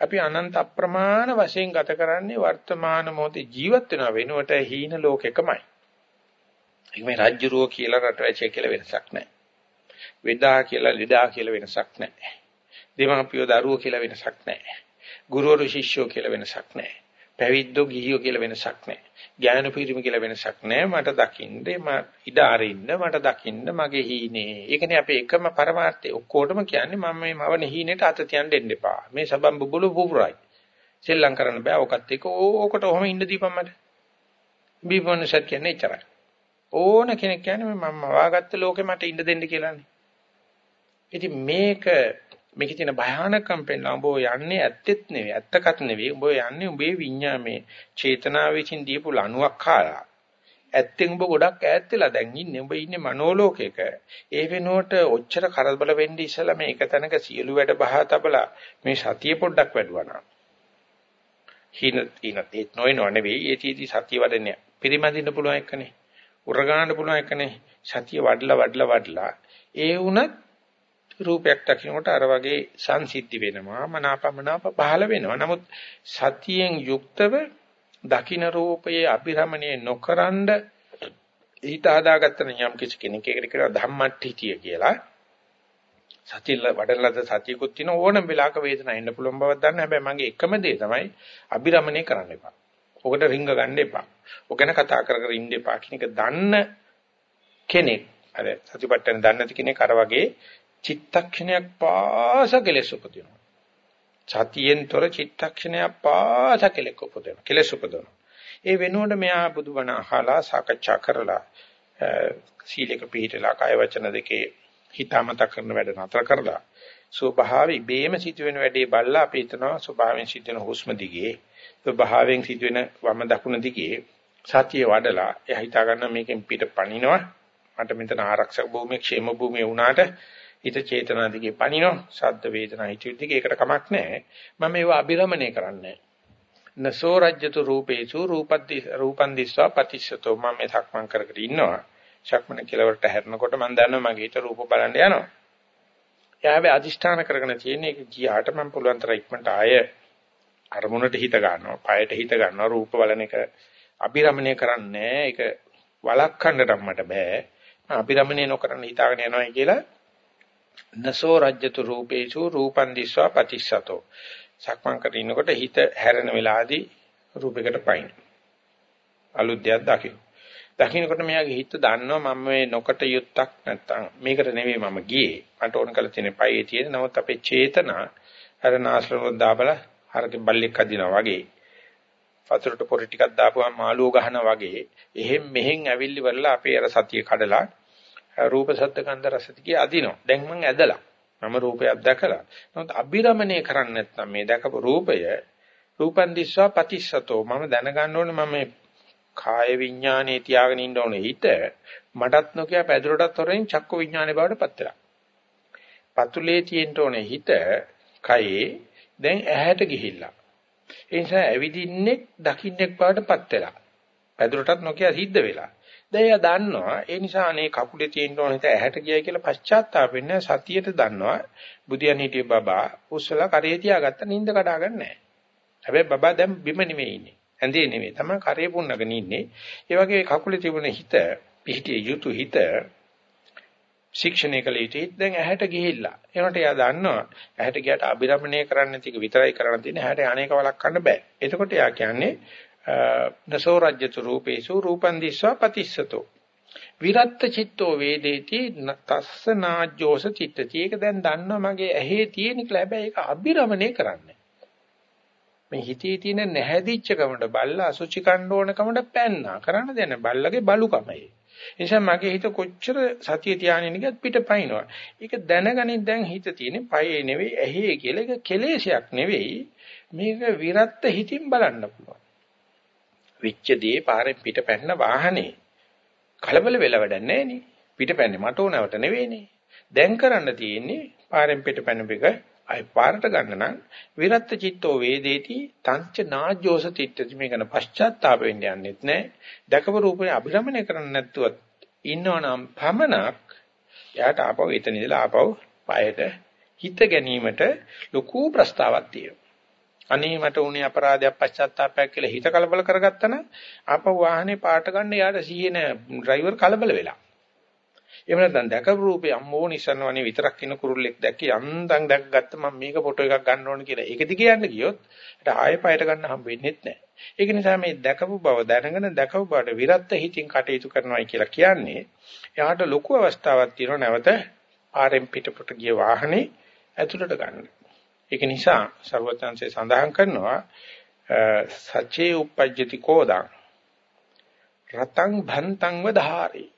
අපි අනන්ත අප්‍රමාණ වශයෙන් ගත කරන්නේ වර්තමාන මොහොතේ ජීවත් වෙන වෙනුවට හීන ලෝකෙකමයි. ඒක මේ රාජ්‍යරුව කියලා රටවැසිය කියලා වෙනසක් නැහැ. වෙදා කියලා ලෙඩා කියලා වෙනසක් නැහැ. දෙමාපියෝ දරුවෝ කියලා වෙනසක් නැහැ. ගුරුවරු ශිෂ්‍යෝ කියලා වෙනසක් නැහැ. පැවිද්දෝ ගිහියෝ කියලා වෙනසක් නැහැ. ඥාන පිරිමි කියලා වෙනසක් නැහැ. මට දකින්න මම ඉඩ අරින්න මට දකින්න මගේ හීනේ. ඒකනේ අපේ එකම පරමාර්ථය. ඔක්කොටම කියන්නේ මම මේ මවන හීනෙට අත තියන්න දෙන්න එපා. මේ සබම් බුබුලු පුපුරයි. සෙල්ලම් කරන්න බෑ. ඔකත් එක්ක ඕකට ඔහම ඉන්න දීපන් මට. බීපොන්නසත් කියන්නේ එච්චරයි. ඕන කෙනෙක් කියන්නේ මම වාගත්ත ලෝකෙ මට ඉන්න දෙන්න කියලානේ. ඉතින් මේක මේකේ තියෙන භයානකම් පෙන්නලා උඹ යන්නේ ඇත්තෙත් නෙවෙයි ඇත්තකත් නෙවෙයි. උඹ යන්නේ උඹේ විඤ්ඤාමේ. චේතනාව විසින් දීපු ලණුවක් කාලා ඇත්තෙන් උඹ ගොඩක් ඈත් වෙලා දැන් ඉන්නේ. උඹ ඉන්නේ මනෝලෝකයක. ඒ වෙනුවට ඔච්චර කරදබල වෙන්නේ ඉස්සලා මේක තැනක සියලු වැඩ බහා තබලා මේ සතිය පොඩ්ඩක් වැඩුවා හින හින ඒ නොයනෝ නෙවෙයි. ඒ චීති සතිය වඩන්නේ පිරිමදින්න පුළුවන් එකනේ. උරගාන්න පුළුවන් එකනේ. සතිය වඩලා වඩලා වඩලා. ඒ වුණත් රූපයක් දකින්නකොට අර වගේ සංසිද්ධි වෙනවා මනාපමනාප පහළ වෙනවා නමුත් සතියෙන් යුක්තව දකින්න රූපයේ අභිරමණය නොකරනද ඊට හදාගත්ත යම් කිසි කෙනෙක් ඒකට කියනවා ධම්මට්ඨිතිය කියලා සතියල වඩලද සතියකුත් තියෙන ඕනම වෙලාවක වේදනාව එන්න පුළුවන් බවක් දන්න හැබැයි මගේ එකම දේ තමයි අභිරමණය කරන්න එපා. ඔකට රිංග ගන්න එපා. ඔක ගැන කතා කර කර ඉන්න එපා කියන එක දන්න කෙනෙක් අර සතිපට්ඨාන දන්නේ නැති කෙනෙක් අර වගේ චිත්තක්ෂණයක් පාස කෙලෙස් උපදිනවා. සතියෙන් තොර චිත්තක්ෂණයක් පාස කෙලෙස් උපදිනවා. කෙලෙස් උපදිනවා. ඒ වෙනුවට මෙයා බුදුබණ අහලා සාකච්ඡා කරලා සීලක පිළිහිටලා කාය වචන දෙකේ හිතාමතා කරන වැඩ නතර කරලා ස්වභාවය ඉබේම සිදුවෙන වැඩේ බල්ලා අපි හිතනවා ස්වභාවයෙන් සිදුවෙන හුස්ම දිගේ ස්වභාවයෙන් සිදුවෙන වම දකුණ දිගේ සතිය වඩලා එයා හිතා ගන්න මේකෙන් පිට පනිනවා මට මෙතන ආරක්ෂක භූමිය ക്ഷേම භූමිය වුණාට හිත චේතනා දිගේ පනිනවා ශබ්ද වේදනා හිත දිගේ. ඒකට කමක් නැහැ. මම ඒව අභිරමණය කරන්නේ නසෝ රජ්‍යතු රූපේසු රූපද්දි රූපන් දිස්වා පතිස්සතෝ. මම මේ සක්මන් කර කර ඉන්නවා. සක්මන කෙලවරට හැරෙනකොට මම දන්නවා මගේ හිත රූප බලන්න යනවා. එයාගේ අදිෂ්ඨාන කරගෙන තියෙන එක ගියාට මම පුළුවන් තරම් ඉක්මනට ආය අරමුණට හිත ගන්නවා පයට හිත ගන්නවා රූප බලන එක අභිරමණය කරන්නේ ඒක වළක්වන්නට මට බෑ. අභිරමණය නොකරන හිතාගෙන යනවා කියලා නසෝ රජ්‍යතු රූපේසු රූපන් දිස්වා පතිස්සතෝ. සක්මන් කරගෙන ඉන්නකොට හිත හැරෙන වෙලාවේදී රූපයකට පයින්. අලුත් දෙයක් දකින්න. දකින්නකොට මෙයාගේ හිත දන්නවා මම මේ නොකට යුත්තක් නැත්තම්. මේකට නෙවෙයි මම ගියේ. මට ඕන කරලා තියෙන පයේ තියෙන. නමුත් අපේ චේතනා අර නාස්ලනොත් දාබලා හරක බල්ලෙක් අදිනවා වගේ. වතුරට පොරි ටිකක් දාපුවම මාළුව ගහනවා වගේ. එහෙම් මෙහෙන් ඇවිල්ලි වරලා අපේ අර සතිය කඩලා රූප සද්ද ගන්ධ රස දිගේ අදිනවා. දැන් මං ඇදලා. මම රූපයක් දැකලා. නමුත් අභිරමණය කරන්නේ නැත්නම් මේ දැකපු රූපය රූපන් දිස්වා පතිස්සතෝ මම දැනගන්න ඕනේ මම මේ කාය විඥානේ තියාගෙන ඉන්න ඕනේ හිත මටත් නොකිය පැදුරටත් හොරෙන් චක්ක විඥානේ බවට පත් වෙලා. පතුලේ තියෙන්න ඕනේ හිත කයේ දැන් ඇහැට ගිහිල්ලා. ඒ නිසා ඇවිදින්නේ දකින්නෙක් බවට පත් වෙලා. පැදුරටත් නොකිය සිද්ධ වෙලා. දැන් එයා දන්නවා ඒ නිසා අනේ කකුලේ තියෙන්න ඕන හිත ඇහැට ගියයි කියලා පශ්චාත්තාප වෙන්නේ සතියට දන්නවා බුදියන් හිටිය බබා උස්සලා කරේ තියාගත්ත නිින්ද කඩාගන්නේ නැහැ. හැබැයි බබා දැන් බිම නෙමෙයි ඉන්නේ. ඇඳේ නෙමෙයි. තමයි කරේ පුන්නගෙන ඉන්නේ. ඒ වගේ කකුලේ තිබුණ හිත පිහිටිය යුතු හිත ශික්ෂණය කළ යුතුයි. දැන් ඇහැට ගිහිල්ලා. ඒකට එයා දන්නවා ඇහැට ගියට අභිරමණය කරන්න ටික විතරයි කරන්න තියෙන්නේ. ඇහැට අනේක වළක්වන්න බෑ. එතකොට එයා කියන්නේ නසෝ රජ්‍යතු රූපේසු රූපං දිස්වා පතිස්සතෝ විරත්ත චිත්තෝ වේදේති තස්ස නාජ්ජෝස චිත්තති ඒක දැන් දන්නවා මගේ ඇහි තියෙන කියලා හැබැයි ඒක අභිරමණය කරන්නේ. මේ හිතේ තියෙන නැහැදිච්ච කමඩ බල්ලා අසුචි කණ්ඩ ඕන කමඩ පැන්නා. කරන්න දෙන බල්ලගේ බලුකමයි. නිසා මගේ හිත කොච්චර සතිය තියාගෙන ඉන්නකත් පිටපයින්නවා ඒක දැනගනින් දැන් හිත තියෙන්නේ පයේ නෙවෙයි ඇහි කියලා ඒක කෙලේශයක් නෙවෙයි. මේක විරත්ත හිතින් බලන්න පුළුවන්. වෙච්ච දේ පාරෙන් පිට පැන්න වාහනේ කලබල වෙලා වැඩක් නැහැ නේ. පිට පැන්නේ මට ඕනවට නෙවෙයිනේ. දැන් කරන්න තියෙන්නේ පාරෙන් පිට පැනපෙක අය පාරට ගන්න නම් විරත් චිත්තෝ වේදේති තංච නාජ්ජෝස තිට්ඨති මේකන පශ්චාත්තාප වෙන්න යන්නෙත් නැහැ. දැකපු රූපේ අභිරමණය කරන්න නැතුවත් ඉන්නවනම් පමණක් එයාට ආපහු එතන ඉඳලා ආපහු পায়ට හිත ගැනීමට ලොකු ප්‍රස්තාවක් තියෙනවා. අනේ මට උනේ අපරාධයක් පශ්චාත්තාපයක් කියලා හිත කලබල කරගත්තා නම් ආපහු වාහනේ පාට ගන්න යාට සීයේ නෑ ඩ්‍රයිවර් කලබල වෙලා. එහෙම නැත්නම් දැකපු රූපේ අම්මෝ නිසන්වනේ විතරක් ඉන්න කුරුල්ලෙක් දැක්කේ යන්තම් දැක්ගත්ත මම මේක ෆොටෝ එකක් ගන්න ඕන කියලා. ඒක දිගේ යන්න ගියොත් ඒට ආයෙ පායට ගන්න හම්බ වෙන්නේ නැහැ. ඒක නිසා මේ දැකපු බව දැනගෙන දැකපු බවට විරත් හිතින් කටයුතු කරනවායි කියලා කියන්නේ එයාට ලොකු අවස්ථාවක් තියෙනවා නැවත ආරෙන් පිටපොට ගිය වාහනේ ඇතුළට ගන්න. ඒක නිසා ਸਰවඥාන්සේ සඳහන් කරනවා සච්චේ uppajjati කෝදං රතං භන්තං වධාරේ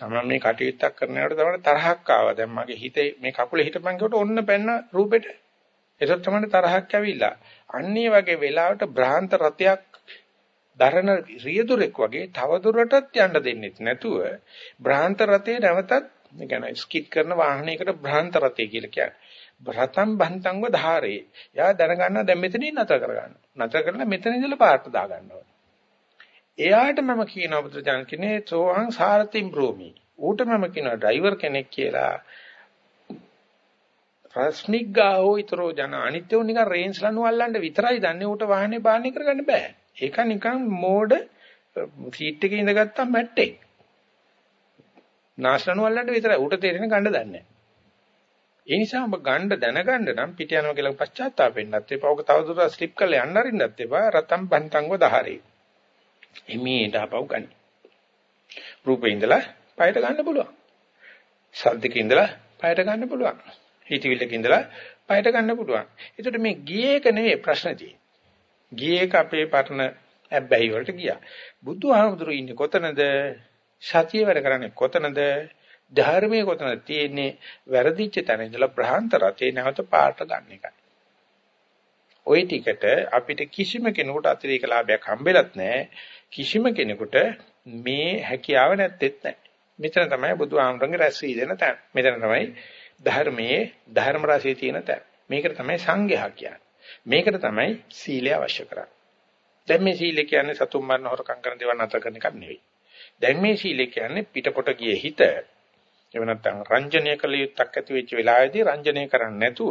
තමයි මේ කටයුත්තක් කරනකොට තමයි තරහක් ආවා. දැන් මගේ හිතේ මේ කකුලේ හිටපන් කොට ඔන්න පැන්න රූපෙට. ඒකත් තමයි තරහක් ඇවිල්ලා. අන්නේ වගේ වෙලාවට භ්‍රාන්ත රතයක් දරන රියදුරෙක් වගේ තවදුරටත් යන්න දෙන්නෙත් නැතුව භ්‍රාන්ත රතේ නැවතත් ඒ කියන්නේ ස්කිට් කරන වාහනයකට භ්‍රාන්ත රතේ කියලා කියන්නේ. රතම් බන්තංව ධාරේ. යා දැනගන්නවා දැන් මෙතනින් නතර කරගන්න. නතර කරලා මෙතන ඉඳලා පාට දා ගන්නවා. එයාට මම කියනවා බුදුජානක කියන්නේ සෝහං සාරතිම් බ්‍රෝමි. ඌට මම කියනවා ඩ්‍රයිවර් කෙනෙක් කියලා. රස්නික් ගාවෝ ඊතරෝ ජන අනිත්‍යෝ නිකන් රේන්ජ් ලනු අල්ලන්න විතරයි දන්නේ ඌට වාහනේ බාන්නේ කරගන්න බෑ. ඒක නිකන් මෝඩ සීට් එකේ ඉඳගත්තා මැට්ටේ. නාස්ලනු අල්ලන්න විතරයි ඌට තේරෙන ගන්න දන්නේ නැහැ. ඒ නිසා ඔබ ගණ්ඩ දැනගන්න නම් පිට යනවා කියලා පශ්චාත්තාප වෙන්නත් එපා. ඔක තවදුරටත් ස්ලිප් කරලා යන්න අරින්නත් එපා. රතම් බන්තංව දහරේ. එමේට අපව ගන්න. රූපේ ඉඳලා පයට ගන්න පුළුවන්. ශබ්දක ඉඳලා පයට ගන්න පුළුවන්. හිතවිල්ලක ඉඳලා පයට ගන්න පුළුවන්. ඒකට මේ ගියේක නෙවෙයි ප්‍රශ්න තියෙන්නේ. ගියේක අපේ පරණ ඇබ්බැහි වලට ගියා. බුදුහාමුදුරු ඉන්නේ කොතනද? සතිය වැඩ කරන්නේ කොතනද? ධර්මයේ කොතනද තියෙන්නේ වැරදිච්ච තැන ඉඳලා බ්‍රහාන්ත රතේ නැවත පාට ගන්න එකයි. ওই ටිකට අපිට කිසිම කෙනෙකුට අතිරේක ලාභයක් හම්බෙලත් නැහැ. කිසිම කෙනෙකුට මේ හැකියාව නැත්තේත් නැහැ. මෙතන තමයි බුදු ආමරංගේ රැස් වී දෙන තැන. මෙතන තමයි ධර්මයේ ධර්ම රාශිය තියෙන තැන. මේකට තමයි සංඝයා කියන්නේ. මේකට තමයි සීලය අවශ්‍ය කරන්නේ. දැන් මේ සීලය කියන්නේ සතුම් මරණ හොරකම් කරන දේවල් නතර කරන එකක් නෙවෙයි. දැන් මේ සීලය කියන්නේ පිටපොට ගියේ හිත එහෙම නැත්නම් රංජනීය කළ යුත්තක් ඇති වෙච්ච වෙලාවේදී රංජනීය කරන්නේ නැතුව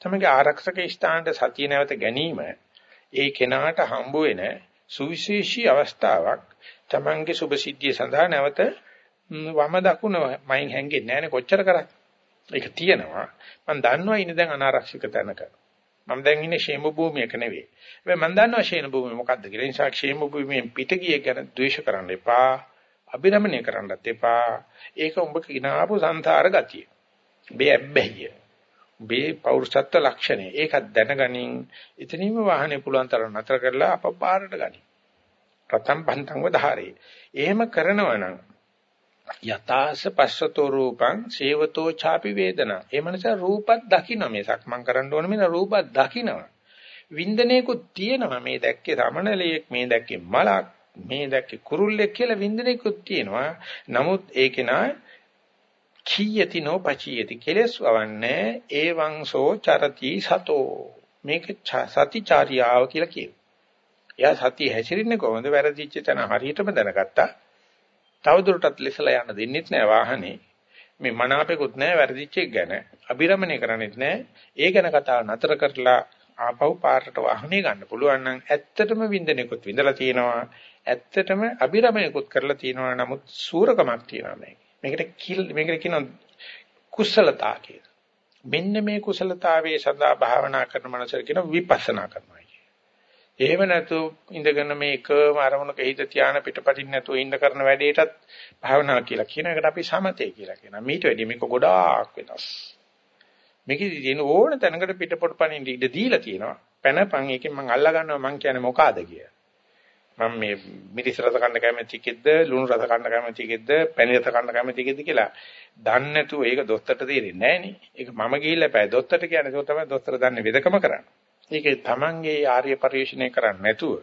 තමයි ආරක්ෂක ස්ථානට සතිය නැවත ගැනීම ඒ කෙනාට හම්බ වෙන සුවිශේෂී අවස්ථාවක් තමන්ගේ සුභසිද්ධිය සඳහා නැවත වම දකුණ මයින් හැංගෙන්නේ නැහැ කොච්චර කරත් ඒක තියෙනවා මම දන්නවා ඉන්නේ දැන් අනාරක්ෂිත තැනක මම දැන් ඉන්නේ ෂේම භූමියක නෙවෙයි. හැබැයි මම දන්නවා ෂේම භූමිය මොකද්ද කියලා. ඒ නිසා ෂේම භූමියෙන් පිට ගිය ගැන ද්වේෂ කරන්න එපා. අභිරමණය කරන්නත් එපා. ඒක උඹ කිනාපු සංසාර ගතිය. මේ ඇබ්බැහිය. මේ පෞරුෂත්ව ලක්ෂණය. ඒකත් දැනගනින් එතනින්ම වාහනේ පුළුවන් තරම් නතර කරලා අප පාරට ගනි. රතම් බන්තංව ධාරේ. එහෙම කරනවා නම් යතාස පස්සතෝ රූපං සේවතෝ ചാපි වේදනා. ඒ මනස රූපත් දකින්න මේ සක්මන් කරන්න ඕන මෙන්න රූපත් දකින්නවා. වින්දනයකුත් තියෙනවා මේ දැක්කේ රමණලියෙක් මේ දැක්කේ මලක් මේ දැක්කේ කුරුල්ලෙක් කියලා වින්දනයකුත් තියෙනවා. නමුත් ඒකේ නා කීයති නොපචීයති කෙලස් වවන්නේ ඒවංසෝ චරති සතෝ මේක සතිචාරියාව කියලා කියනවා. එයා සතිය හැසිරෙන්නේ කොහොමද? වැරදිච්ච තැන හරියටම දැනගත්තා. තවදුරටත් ලෙසලා යන්න දෙන්නෙත් නෑ වාහනේ. මේ මනාපෙකුත් නෑ වැරදිච්ච එක ගැන. අබිරමණය කරන්නෙත් නෑ. ඒ ගැන කතාව නතර කරලා ආපහු පාරට වාහනේ ගන්න පුළුවන් නම් ඇත්තටම වින්දනයකුත් විඳලා තියෙනවා. ඇත්තටම අබිරමණයකුත් කරලා තියෙනවා. නමුත් සූරකමක් තියෙනවා මේක. මේකට කිල් මේකට කියනවා කුසලතා කියලා. මෙන්න මේ කුසලතාවයේ සදා භාවනා කරන මනසට කියන විපස්සනා කරනවා කිය. එහෙම නැතු ඉඳගෙන මේ එකම අරමුණක හිත තියාන පිටපටින් නැතුව ඉන්න කරන වැඩේටත් භාවනා කියලා කියන එකට අපි සමතේ කියලා කියනවා. මීට වැඩිය මේක ගොඩාක් වෙනස්. මේකෙදි තියෙන ඕන තැනකට පිටපොට පණින්න ඉඩ දීලා තියෙනවා. පැනපන් එකෙන් මම අල්ලා ගන්නවා මං කියන්නේ මොකಾದ කියලා. මම මේ මිරිස් රස කන්න කැමති කෙද්ද ලුණු රස කන්න කැමති කෙද්ද පැණි රස කන්න කැමති කෙද්ද කියලා දන්නේ නැතුව ඒක දොස්තරට තේරෙන්නේ නැහැ නේ. ඒක මම ගිහිල්ලා පැය දොස්තරට කියන්නේ ඒක තමයි දොස්තර දන්නේ වෙදකම කරන්නේ. ඒක තමන්ගේ ආර්ය පරිශ්‍රණය කරන්නේ නැතුව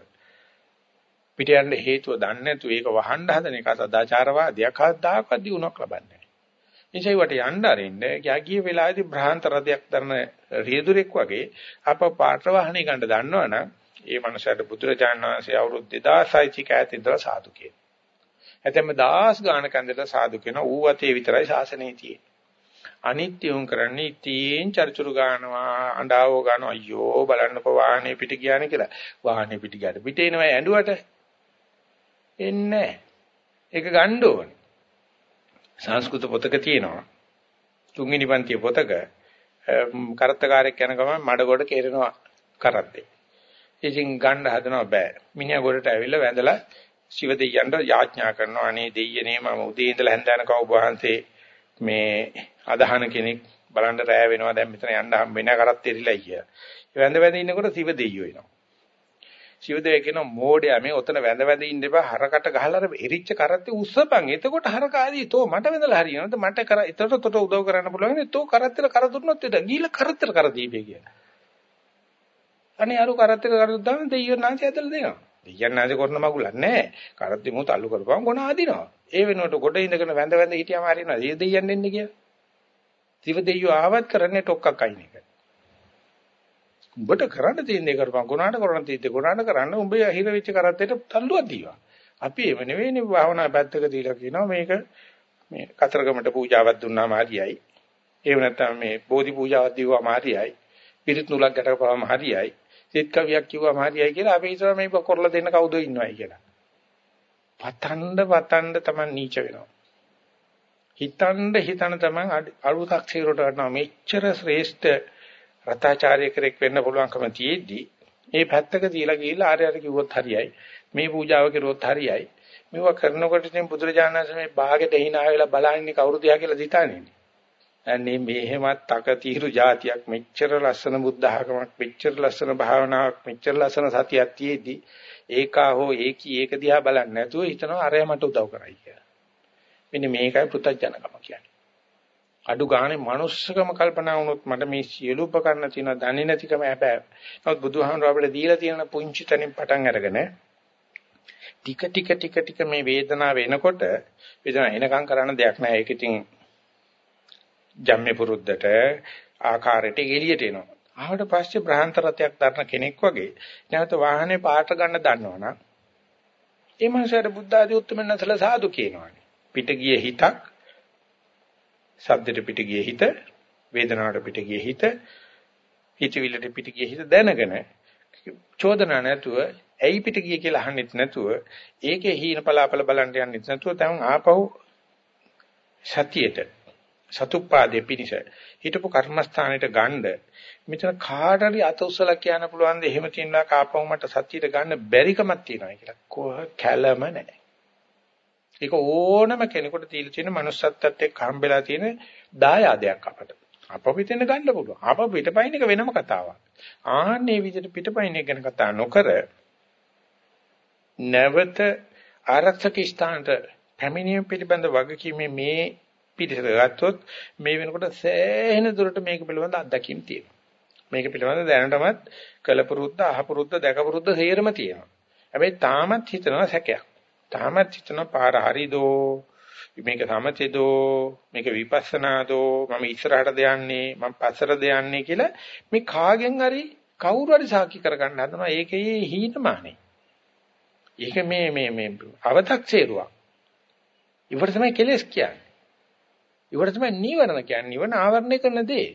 පිට යන්න හේතුව දන්නේ නැතුව ඒක වහන්න හදන එක සදාචාරවාදයක් හදාකවත් දිනුවක් ලබන්නේ නැහැ. එනිසා වට යන්න අරින්න යගිය වෙලාවේදී භ්‍රාන්ත රදයක් දරන රියදුරෙක් වගේ අප පාත්‍ර වාහනේ ගන්න දන්නවනම් ඒ මනුස්සයාට බුදුරජාණන් වහන්සේ අවුරුදු 2600 චික ඈත ඉඳලා සාදු කියන. ඇතැම්ම දාස් ගානක ඉඳලා සාදු කියන ඌ අතේ විතරයි ශාසනයේ තියෙන්නේ. අනිත්‍යුම් කරන්නේ ඉතින් චර්චුරු ගන්නවා අඬාව ගන්නවා අයියෝ බලන්නකෝ වාහනේ පිට ගියානේ කියලා. වාහනේ පිට ගියාට පිට එනවා ඇඬුවට එන්නේ ඒක ගන්න ඕනේ. සංස්කෘත පොතක තියෙනවා. තුන්වෙනි පන්තිය පොතක කරත්තකාරයෙක් යන ගමන් මඩ ගොඩ කෙරෙනවා කරත්තේ. ඉතින් ගන්න හදනවා බෑ. මිනිහා ගොඩට ඇවිල්ලා වැඳලා ශිව දෙයියන්ට යාඥා කරනවා අනේ දෙයියනේ මම උදේ ඉඳලා හැන්දෑනකව ඔබ වහන්සේ මේ අදහන කෙනෙක් බලන්න රෑ වෙනවා දැන් මෙතන යන්න හම් වෙන කරත් ඉරිලා කියලා. ඒ වැඳ වැඳ ඉන්නකොට ශිව දෙයියෝ එනවා. ශිව දෙවිය කියන මෝඩයා මේ ඔතන වැඳ වැඳ ඉන්න එපා හරකට ගහලා අර එරිච්ච කරත්තේ උස්සපන්. එතකොට හරක ආදී තෝ මට වැඳලා හරියනද මට කර එතකොට තොට උදව් කරන්න පුළුවන් නේ තෝ කරත්තේ කර දුන්නොත් එද ගිහිල්ලා කරත්තේ කර දීපේ කියලා. අනේ අර කරත්තේ කර දුන්නාම දෙයියෝ නැන්ති ඇදලා දෙනවා. දෙයියන් නැන්ති කරන මගුලක් නැහැ. කරත්තේ මොහොත අල්ලු කරපුවම ගොන ආදිනවා. ඒ වෙනුවට ගොඩ ඉඳගෙන වැඳ වැඳ හිටියාම හරියනවා. ඒ දෙයියන් එන්නේ කියලා. දිව දෙයියෝ ආවත් කරන්නේ ටොක්කක් අයින් එක. උඹට කරන්න තියෙන දේ කරපන්. ගුණාට කරන්න තියෙද්දි ගුණාට කරන්න උඹ හිර වෙච්ච කරත්තේට තල්ලුවක් දීවා. අපි එව නෙවෙයිනේ භාවනා පැත්තක දීලා කියනවා මේක මේ කතරගමට පූජාවක් දුන්නාම හරියයි. එහෙම නැත්නම් මේ බෝධි පූජාවක් දීවම හරියයි. පිරිත් නූලක් ගැටකපුවාම හරියයි. සෙත් කවියක් කිව්වම හරියයි කියලා අපි හිතනවා මේක කරලා දෙන්න කවුද ඉන්නවයි කියලා. පතන්න පතන්න තමයි නීච වෙනවා. හිතන්න හිතන තමයි අරුතක් සිරට ගන්නවා මෙච්චර ශ්‍රේෂ්ඨ රතාචාර්ය කෙනෙක් වෙන්න පුළුවන්කම තියෙද්දි මේ පැත්තක තියලා ගිහිල්ලා ආර්යයට කිව්වොත් හරියයි මේ පූජාව කෙරුවොත් හරියයි මේවා කරනකොට ඉතින් බුදුරජාණන් වහන්සේ මේ භාගෙට hina වෙලා බලන්නේ කවුරුද යා කියලා දිතානේ අනේ මෙහෙමත් තක తీරු જાතියක් මෙච්චර ලස්සන බුද්ධ ආගමක් මෙච්චර ලස්සන භාවනාවක් මෙච්චර ලස්සන සතියක් තියේදී ඒකා හෝ ඒකී ඒක දිහා බලන්නේ නැතුව හිතනවා අරයා මට උදව් කරයි කියලා මෙන්න මේකයි පෘථජනකම කියන්නේ අඩු ගානේ manussකම කල්පනා වුණොත් මට මේ සියලු උපකරණ තියෙන දන්නේ නැතිකම හැබැයි. නමුත් බුදුහාමුදුර අපිට දීලා තියෙන පුංචි තැනින් පටන් අරගෙන ටික ටික ටික ටික මේ වේදනාව එනකොට වේදනාව එනකම් කරන්න දෙයක් නැහැ. ඒක ඉතින් ජම්මේ පුරුද්දට ආකාරයට එළියට එනවා. ආවට පස්සේ බ්‍රහන්ත රතයක් දරන කෙනෙක් වගේ නැවත වාහනේ පාට ගන්න දන්නවනම් ඒ මනුස්සයාට බුද්ධ ආදී උත්තරමනසල සාදු කියනවානේ. පිට ගියේ හිතක් සද්දෙට පිට ගියේ හිත, වේදනාවට පිට ගියේ හිත, හිතවිල්ලට පිට ගියේ හිත දැනගෙන චෝදනා නැතුව ඇයි පිට ගියේ කියලා අහන්නෙත් නැතුව ඒකේ හීන පලාපල බලන්න යන්නෙත් නැතුව තම ආපහු සතියේට සතුප්පාදේ පිනිස හිටපු කර්මස්ථානෙට ගන්න. මෙතන කාට හරි අත උසලා කියන්න පුළුවන් ද? එහෙම තියනවා කාපව මට සතියට ගන්න බැරිකමක් තියෙනවා කියලා. කොහ කැළම නැහැ. ඒක ඕනම කෙනෙකුට තීලා තියෙන manussත්ත්වයට එක්ක හම්බෙලා තියෙන දායාදයක් අපට. අප පිටින් ගන්න පුළුවන්. අප පිටපයින් එක වෙනම කතාවක්. ආන්නේ විදිහට පිටපයින් එක ගැන කතා නොකර නැවත ආරක්ෂක ස්ථානට පැමිණීම පිළිබඳ වගකීමේ මේ පිළිසක ගත්තොත් මේ වෙනකොට සෑහෙන දුරට මේක පිළිබඳ අත්දැකීම් තියෙනවා. මේක පිළිබඳ දැනටමත් කලපුරුද්ද අහපුරුද්ද දැකපුරුද්ද සේරම තියෙනවා. හැබැයි තාමත් හිතනවා සැකයක්. තාමත් හිතනවා පාර හරිදෝ මේක සමතේදෝ මේක විපස්සනාදෝ මම ඉස්සරහටද යන්නේ මම පස්සටද යන්නේ කියලා මේ කාගෙන් හරි කවුරු හරි සාකි කරගන්න හදනවා ඒකේ හීනමානේ. ඒක මේ මේ මේ අව탁සේරුවක්. ඉවර තමයි කෙලස් කියන්නේ. ඒවට තමයි නීවරණ කියන්නේ. නිවන ආවරණය කරන දේ.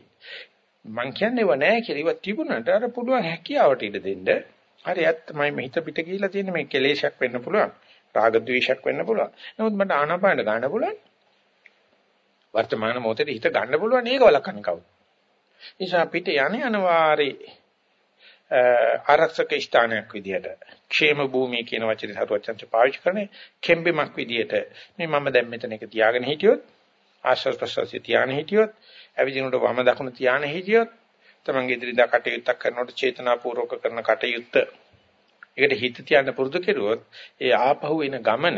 මං කියන්නේ ඒවා නැහැ කියලා. ඒවා තිබුණාට අර පුළුවන් හැකියාවට ඉඩ දෙන්න. හරි ඇත්තමයි මේ හිත පිට ගිහිලා තියෙන මේ කෙලේශයක් වෙන්න පුළුවන්. රාග ద్వේෂයක් වෙන්න පුළුවන්. නමුත් මට ආනාපාන ගන්න පුළුවන්. වර්තමාන මොහොතේ හිත ගන්න පුළුවන්. ඒක වලක්වන්නේ කවුද? නිසා පිට යන්නේ අනවාරේ ආරක්ෂක ස්ථානයක් විදියට ക്ഷേම භූමිය කියන වචනේ සරුවචන්ච පාවිච්චි කරන්නේ කෙම්බෙමක් විදියට මේ මම දැන් මෙතන එක තියාගෙන හිටියොත් ආශ්වාස ප්‍රශ්වාසය තියාගෙන හිටියොත් ඇවිදිනකොට වම දකුණ තියාගෙන හිටියොත් තමන්ගේ ඉදිරියදා කටයුත්තක් කරනකොට චේතනාපූර්වක කරන කටයුත්ත. ඒකට හිත තියන්න පුරුදු කෙරුවොත් ඒ ආපහු එන ගමන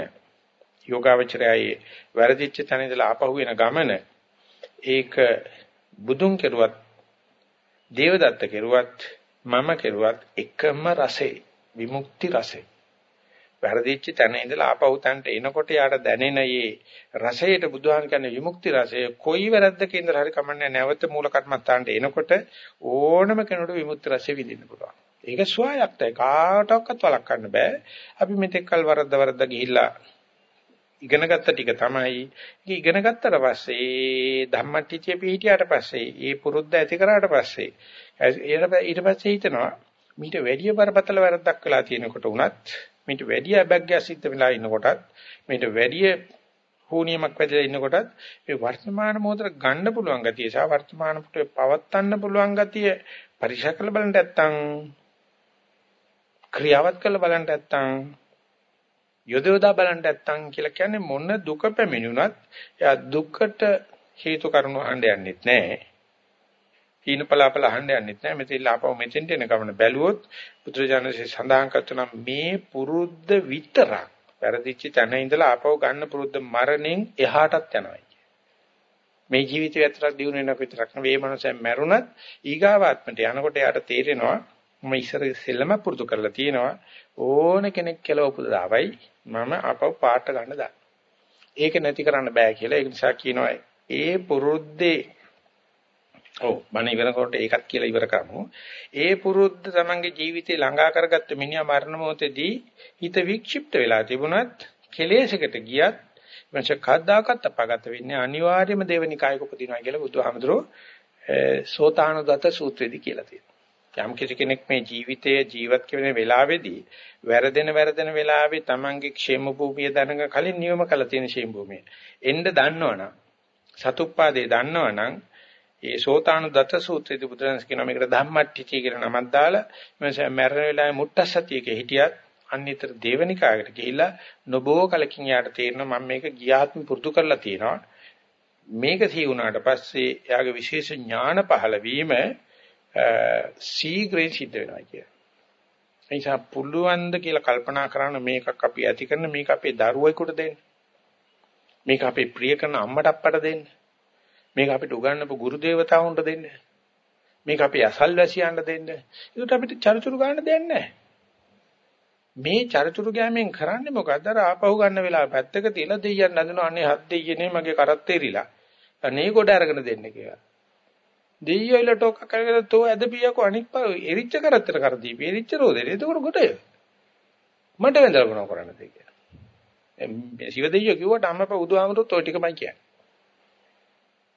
යෝගාවචරයයේ වැරදිච්ච තැන ඉඳලා ආපහු එන ගමන ඒක බුදුන් කෙරුවත් දේවදත්ත කෙරුවත් මම කෙරුවත් එකම රසේ විමුක්ති රසේ. වැරදිච්ච තැන ඉඳලා ආපහු තැනට එනකොට යාට දැනෙන මේ රසයට බුදුහාම කියන්නේ විමුක්ති රසය කොයි වැරද්දකින්ද හරි කමන්නේ නැවත මූල කර්මත්තාන්ට එනකොට ඕනම කෙනෙකුට විමුක්ති රසය විඳින්න පුළුවන්. ඒක ස්වයක්තයි කාටවත් වළක්වන්න බෑ. අපි මෙතෙක් කල් වරද්ද වරද්ද ගිහිල්ලා ඉගෙන ගත්ත ටික තමයි. ඒක ඉගෙන ගත්තට පස්සේ ධම්මටිචේ පිහිටියට පස්සේ ඒ පුරුද්ද ඇති කරාට පස්සේ ඊට පස්සේ හිතනවා මීට වැඩි බරපතල වැරද්දක් වෙලා තියෙනකොට උනත් මීට වැඩි අබැග්ගයක් සිද්ධ වෙලා ඉන්නකොටත් මීට වැඩි හෝනියමක් වැදලා ඉන්නකොටත් මේ වර්තමාන මොහොතට ගන්න පුළුවන් ගතිය සහ වර්තමාන පුටේ පවත්වන්න පුළුවන් ගතිය පරිශා කළ බලන්න නැත්තම් ක්‍රියාවත් කළ බලන්න නැත්තම් යොදවලා බලන්න නැත්තම් කියලා කියන්නේ මොන දුක පැමිණුණත් එයා දුකට හේතු කරුණු අහන්න යන්නෙත් නැහැ. හීන පලාපල අහන්න යන්නෙත් නැහැ. මෙතන ලාපව මෙතෙන්ට එන ගමන බැලුවොත් බුදුරජාණන්සේ සඳහන් කරන මේ පුරුද්ද විතරක් වැරදිච්ච තැන ඉඳලා ආපහු ගන්න පුරුද්ද මරණයෙන් එහාටත් යනවා. මේ ජීවිතය ඇතුළත දිනු වෙනක විතරක් නෙවෙයි මේ මනසෙන් මැරුණත් ඊගාවාත්මට යනකොට යාට තේරෙනවා මම ඉස්සර සෙල්ලම පුරුදු කරලා තියෙනවා ඕන කෙනෙක් කියලා උපදාවයි මම අපව පාට ගන්න දාන්න. ඒක නැති කරන්න බෑ කියලා ඒ නිසා කියනවා ඒ පුරුද්දේ ඔව් බණ ඉවරනකොට ඒකත් කියලා ඉවර කරමු. ඒ පුරුද්ද තමන්ගේ ජීවිතේ ළඟා කරගත්ත මිනිහා මරණ මොහොතේදී හිත වික්ෂිප්ත වෙලා තිබුණත් කෙලෙසකට ගියත් මංස කද්දාකත් අපගත වෙන්නේ අනිවාර්යයෙන්ම දේවනිකායක උපදිනවා කියලා බුදුහාමුදුරෝ සෝතානුදත සූත්‍රයේදී කියලා තියෙනවා. යම් කිසි කෙනෙක් මේ ජීවිතයේ ජීවත් කෙරෙන වෙලාවේදී වැරදෙන වැරදෙන වෙලාවේ තමන්ගේ ക്ഷേම භූමිය දැනග කලින් නියම කළ තියෙන ക്ഷേම භූමිය. එන්න දන්නවනම් සතුප්පාදේ දන්නවනම් ඒ සෝතානුදත සූත්‍රයේදී බුදුරජාණන් කියනවා මේකට ධම්මට්ටිචි කියලා නමක් දාලා මම මරණ වෙලාවේ මුට්ටසතියක හිටියත් අන්‍යතර දේවනිකායකට ගිහිල්ලා නොබෝ කලකින් යාට තේරෙනවා මම මේක ගියාත්ම පුරුදු කරලා තියෙනවා මේක සී වුණාට පස්සේ එයාගේ විශේෂ ඥාන පහළ වීම සීග්‍රේ සිද්ධ වෙනවා කිය. ඒ නිසා පුළුවන් ද කියලා කල්පනා කරන මේකක් අපි ඇති කරන මේක අපේ දරුවෙකුට දෙන්න. මේක අපේ ප්‍රිය කරන අම්මට අප්පට දෙන්න. මේක අපිට උගන්වපු ගුරු දේවතාවුන්ට දෙන්න. මේක අපේ අසල්වැසියන්ට දෙන්න. ඒකට අපිට චරිචුරු ගන්න දෙයක් නැහැ. මේ චරිචුරු ගෑමෙන් කරන්නේ මොකද්ද? අර ආපහු ගන්න වෙලාව පැත්තක තියලා දෙයියන් නඳිනවා අනේ හත් දෙයියනේ මගේ කරත් තේරිලා. අනේ කොට අරගෙන දෙන්න කියලා. දෙයියොයිල ටොක් කරගෙන තෝ ඇදපියකෝ අනික් පාව එරිච්ච කරත්තර කර දීපි. එරිච්ච රෝදේ. එතකොට කොටය. මට වෙන්දල මොනව කරන්නද කියලා. සිව දෙයියෝ කිව්වට අම්මපා බුදුහාමුදුරුවෝ ඔය ටිකමයි කියන්නේ.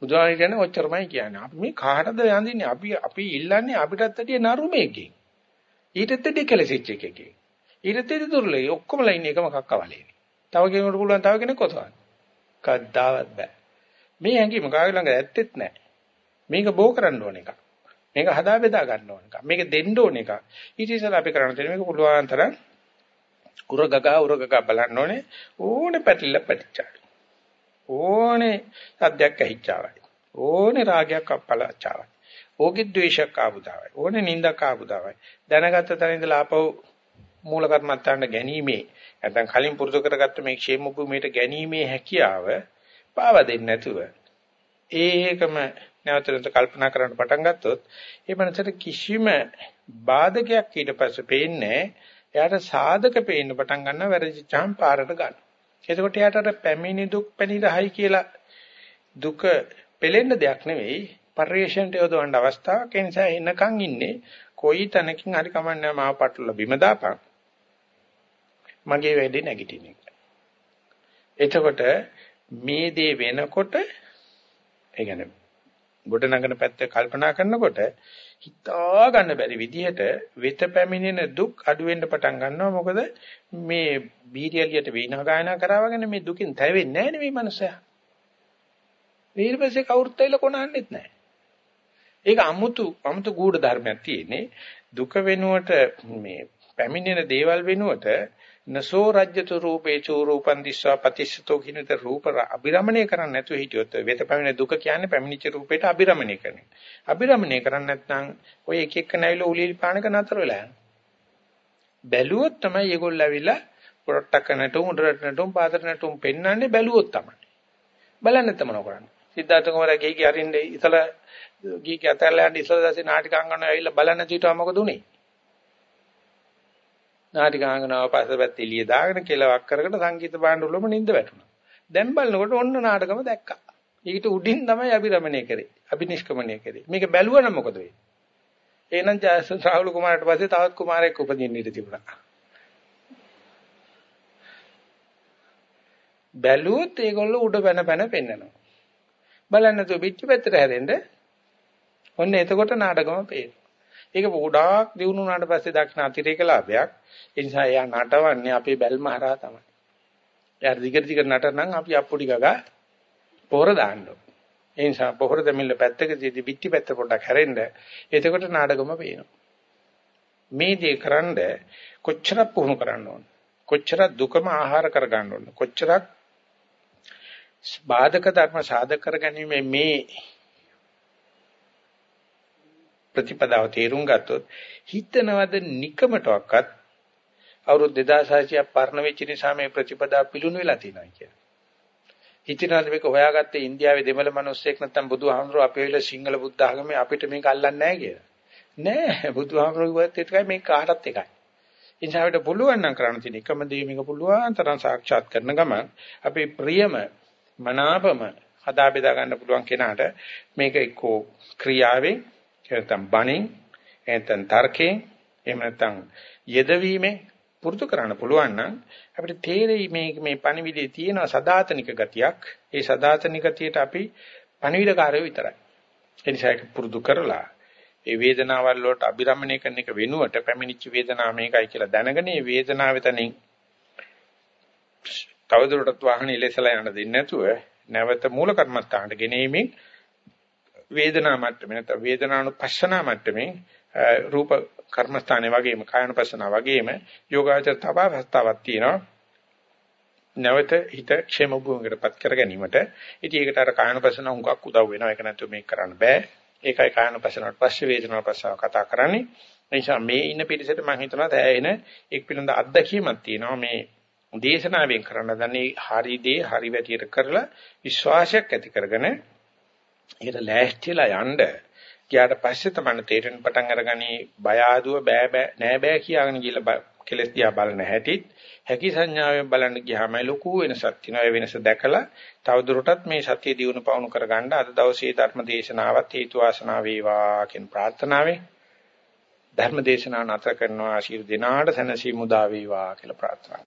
බුදුහාම කියන්නේ ඔච්චරමයි කියන්නේ. අපි මේ කාටද යඳින්නේ? අපි අපි ඉල්ලන්නේ අපිටත් ඇටිය නරුමේකින්. ඊටත් ඇටිය කෙලෙසිච්ච එකකින්. ඊටත් ඇටිය දුර්ලභයි. ඔක්කොමලා ඉන්නේ එකම කක්කවලේ. තව කෙනෙකුට පුළුවන් තව කෙනෙක් කොතවන්න. කද්දාවත් බෑ. මේ හැඟීම කාගේ ළඟ ඇත්තෙත් නැහැ. මේක බෝ කරන්න ඕන එකක්. මේක හදා බෙදා ගන්න ඕන එකක්. මේක දෙන්න ඕන එකක්. ඊට ඉස්සෙල්ලා අපි කරන්න තියෙන්නේ මේක පුළුවන් තරම් උරගගා උරගගා බලන්න ඕනේ ඕනේ පැටලිලා පැටිච්චාවයි. ඕනේ සද්දයක් ඇහිච්චාවයි. ඕනේ රාගයක් අපලච්චාවයි. ඕකෙත් ද්වේෂයක් ආපුදාවයි. ඕනේ නින්දක් ආපුදාවයි. දැනගත්ත තැන ඉඳලා ආපහු මූල කර්මත්තාන්න ගැනීමේ නැත්නම් කලින් පුරුදු කරගත්ත මේ ക്ഷേම භූමියට ගැනීමේ හැකියාව පාව දෙන්නේ නැතුව ඒකම නැවත නැවත කල්පනා කරන්න පටන් ගත්තොත් ඒ මනසට කිසිම බාධකයක් ඊට පස්සේ පේන්නේ එයාට සාධක පේන්න පටන් ගන්නවා වැරදිච්චාම පාරට ගන්නවා එතකොට එයාට අර පැමිණි දුක් පැනිරහයි කියලා දුක පෙලෙන්න දෙයක් නෙවෙයි. පරිේශණයට යොදවන්න අවස්ථාවක්. ඒ නිසා එනකන් ඉන්නේ කොයි තැනකින් හරි කමන්නේ මාව පටල බිම දාපන්. මගේ වැඩේ නැගිටින එක. එතකොට මේ දේ වෙනකොට ඒ කියන්නේ ගොඩ නගන පැත්ත කල්පනා කරනකොට හිතා ගන්න බැරි විදිහට වෙත පැමිණෙන දුක් අඩු වෙන්න පටන් ගන්නවා මොකද මේ බීරියලියට වීණා ගායනා කරා වගේ මේ දුකින් තැවෙන්නේ නැහැ නේ මේ මනුස්සයා. ඊට පස්සේ කවුරුත් ඇවිල්ලා කොනහන්නෙත් නැහැ. ඒක අමුතු අමුතු ගුඪ ධර්මයක් තියෙන්නේ දුක වෙනුවට මේ පැමිණෙන දේවල් වෙනුවට නසෝ රජ්‍යතු රූපේ චූරූපන් දිස්වා පතිස්සතෝ කිනත රූප අබිරමණය කරන්නේ නැතුව හිටියොත් වෙත පැමිණෙන දුක කියන්නේ පැමිණිච්ච රූපේට අබිරමණය කරන එක. අබිරමණය කරන්නේ නැත්නම් ඔය එක එක නැවිල උලිලි පානක නතර වෙලා යනවා. බැලුවොත් තමයි ඒගොල්ලෝ ඇවිල්ලා පොරට්ටක නටුම් උඩරට නටුම් පාදර නටුම් පෙන්වන්නේ බැලුවොත් තමයි. බලන්න නැත්නම් මොනව කරන්නේ? සිද්ධාර්ථ කුමාරයා ගිහි අරින්නේ ඉතල ගිහි කතරලා යන ඉස්සර දැසේ නාටිකාංගන ඇවිල්ලා බලන්න දීටව මොකද උනේ? නාටිකාංගනාව පස්සපැත්ත එළිය දාගෙන කෙලවක් කරගෙන සංගීත භාණ්ඩ වලම නිින්ද වැටුණා. දැන් බලනකොට ඔන්න නාටකම දැක්කා. ඊට උඩින් තමයි අභිරමණය කරේ. අභිනිෂ්ක්‍මණය කරේ. මේක බැලුවනම් මොකද වෙන්නේ? එහෙනම් රාහුල කුමාරට පස්සේ තවත් කුමාරයෙක් උපදින්න ඉඩ තිබුණා. බැලුවොත් ඒගොල්ලෝ උඩ පැන පැන පෙන්නනවා. බලන්න නැතුව පිටි පැත්තට හැරෙන්න ඔන්න එතකොට නාටකම පේනවා. ඒක ගොඩාක් දිනු වුණාට පස්සේ දක්න අතිරේක ලාභයක්. ඒ නිසා එයා නටවන්නේ අපේ බැල්ම හරහා තමයි. එයා දිගට දිගට නටනනම් අපි අප්පුඩි ගගා පොර දාන්න ඒ නිසා පොහොර දෙමිල්ල පැත්තකදී පිටි පැත්ත පොඩ්ඩක් හැරෙන්න. එතකොට නාටකම පේනවා. මේ දේ කරන්ඩ කොච්චරක් පුහුණු කරන්න ඕන. කොච්චරක් දුකම ආහාර කරගන්න ඕන. කොච්චරක් බාධක ධර්ම සාධක කරගැනීමේ මේ ප්‍රතිපදාව තේරුම් ගත්තොත් හිතනවද නිකමටවත් අවුරුදු 2600ක් පරණ වෙච්ච නිසා මේ ප්‍රතිපදාව පිළුණු වෙලා තියෙනවා කියලා. හිතනවාද මේක හොයාගත්තේ ඉන්දියාවේ දෙමළ මිනිස්සෙක් නැත්නම් බුදුහාමුදුරුවෝ අපේ වෙල සිංහල බුද්ධ ආගමේ අපිට මේක අල්ලන්නේ නැහැ කියලා. නෑ බුදුහාමුදුරුවෝ කිව්වත් එකයි මේ කාටත් එකයි. ඒ නිසා අපිට පුළුවන් නම් කරන්න තියෙන එකම දේ මේක පුළුවන් තරම් සාක්ෂාත් කරන ගමන් අපේ ප්‍රියම මනාපම හදා බෙදා ගන්න පුළුවන් කෙනාට මේක එක්කෝ ක්‍රියාවෙන් නැත්නම් බණින් නැත්නම් තර්කයෙන් එහෙම නැත්නම් යෙදවීමෙන් පුරුදු කරන්න පුළුවන් නම් අපිට තේරෙයි මේ මේ පණිවිඩයේ තියෙන සදාතනික ගතියක්. ඒ සදාතනික ගතියට අපි පණිවිඩකාරයෝ විතරයි. ඒ නිසා ඒක පුරුදු කරලා ඒ වේදනාවල් වලට අබිරමණය කරන එක වෙනුවට පැමිණිච්ච වේදනාව මේකයි කියලා දැනගෙන මේ වේදනාව වෙතනින් තවදුරටත් වාහනේ ඉලෙසලා යන්න දෙන්නේ නැතුව නැවත මූල කර්මස්ථානට ගෙනීමෙන් වේදනා මට්ටමේ නැත්නම් වේදනානුපස්සනා මට්ටමේ රූප කර්මස්ථානේ වගේම කායනුපස්සනා වගේම යෝගාචර තව අවස්ථාවක් තියෙනවා. නැවත හිත ക്ഷേම භූමියකටපත් කර ගැනීමට. ඉතින් ඒකට අර කායනුපස්සන හුඟක් උදව් වෙනවා. ඒක නැතුව මේක කරන්න බෑ. ඒකයි කායනුපස්සනට පස්සේ වේදනානුපස්සනාව කතා කරන්නේ. ඒ නිසා මේ ඉන්න පිළිසෙට මම හිතනවා දැයෙන එක් පිළිඳ අත්දැකීමක් තියෙනවා. මේ දේශනාවෙන් කරන්න දන්නේ හරි දේ හරි වැටියට කරලා විශ්වාසයක් ඇති කරගෙන ඒකට ලෑස්තිලා යන්න. ගියාට පස්සේ තමයි තේරෙන පටන් අරගනි බය ආදුව බෑ බෑ නෑ බෑ කියාගෙන ගිහලා කෙලස් දිහා බලන හැටිත් හැකි සංඥාවෙන් බලන්න ගියාම ලොකු වෙනසක් තියෙනවා. ඒ වෙනස දැකලා තවදුරටත් මේ සත්‍ය දියුණු පවුණු කරගන්න අද දවසේ ධර්ම දේශනාවත් හේතු වාසනා වේවා කියන ප්‍රාර්ථනාවෙන් ධර්ම දේශනාව නතර කරනවා. ආශිර්වාද දිනාට සැනසීම උදා වේවා කියලා ප්‍රාර්ථනා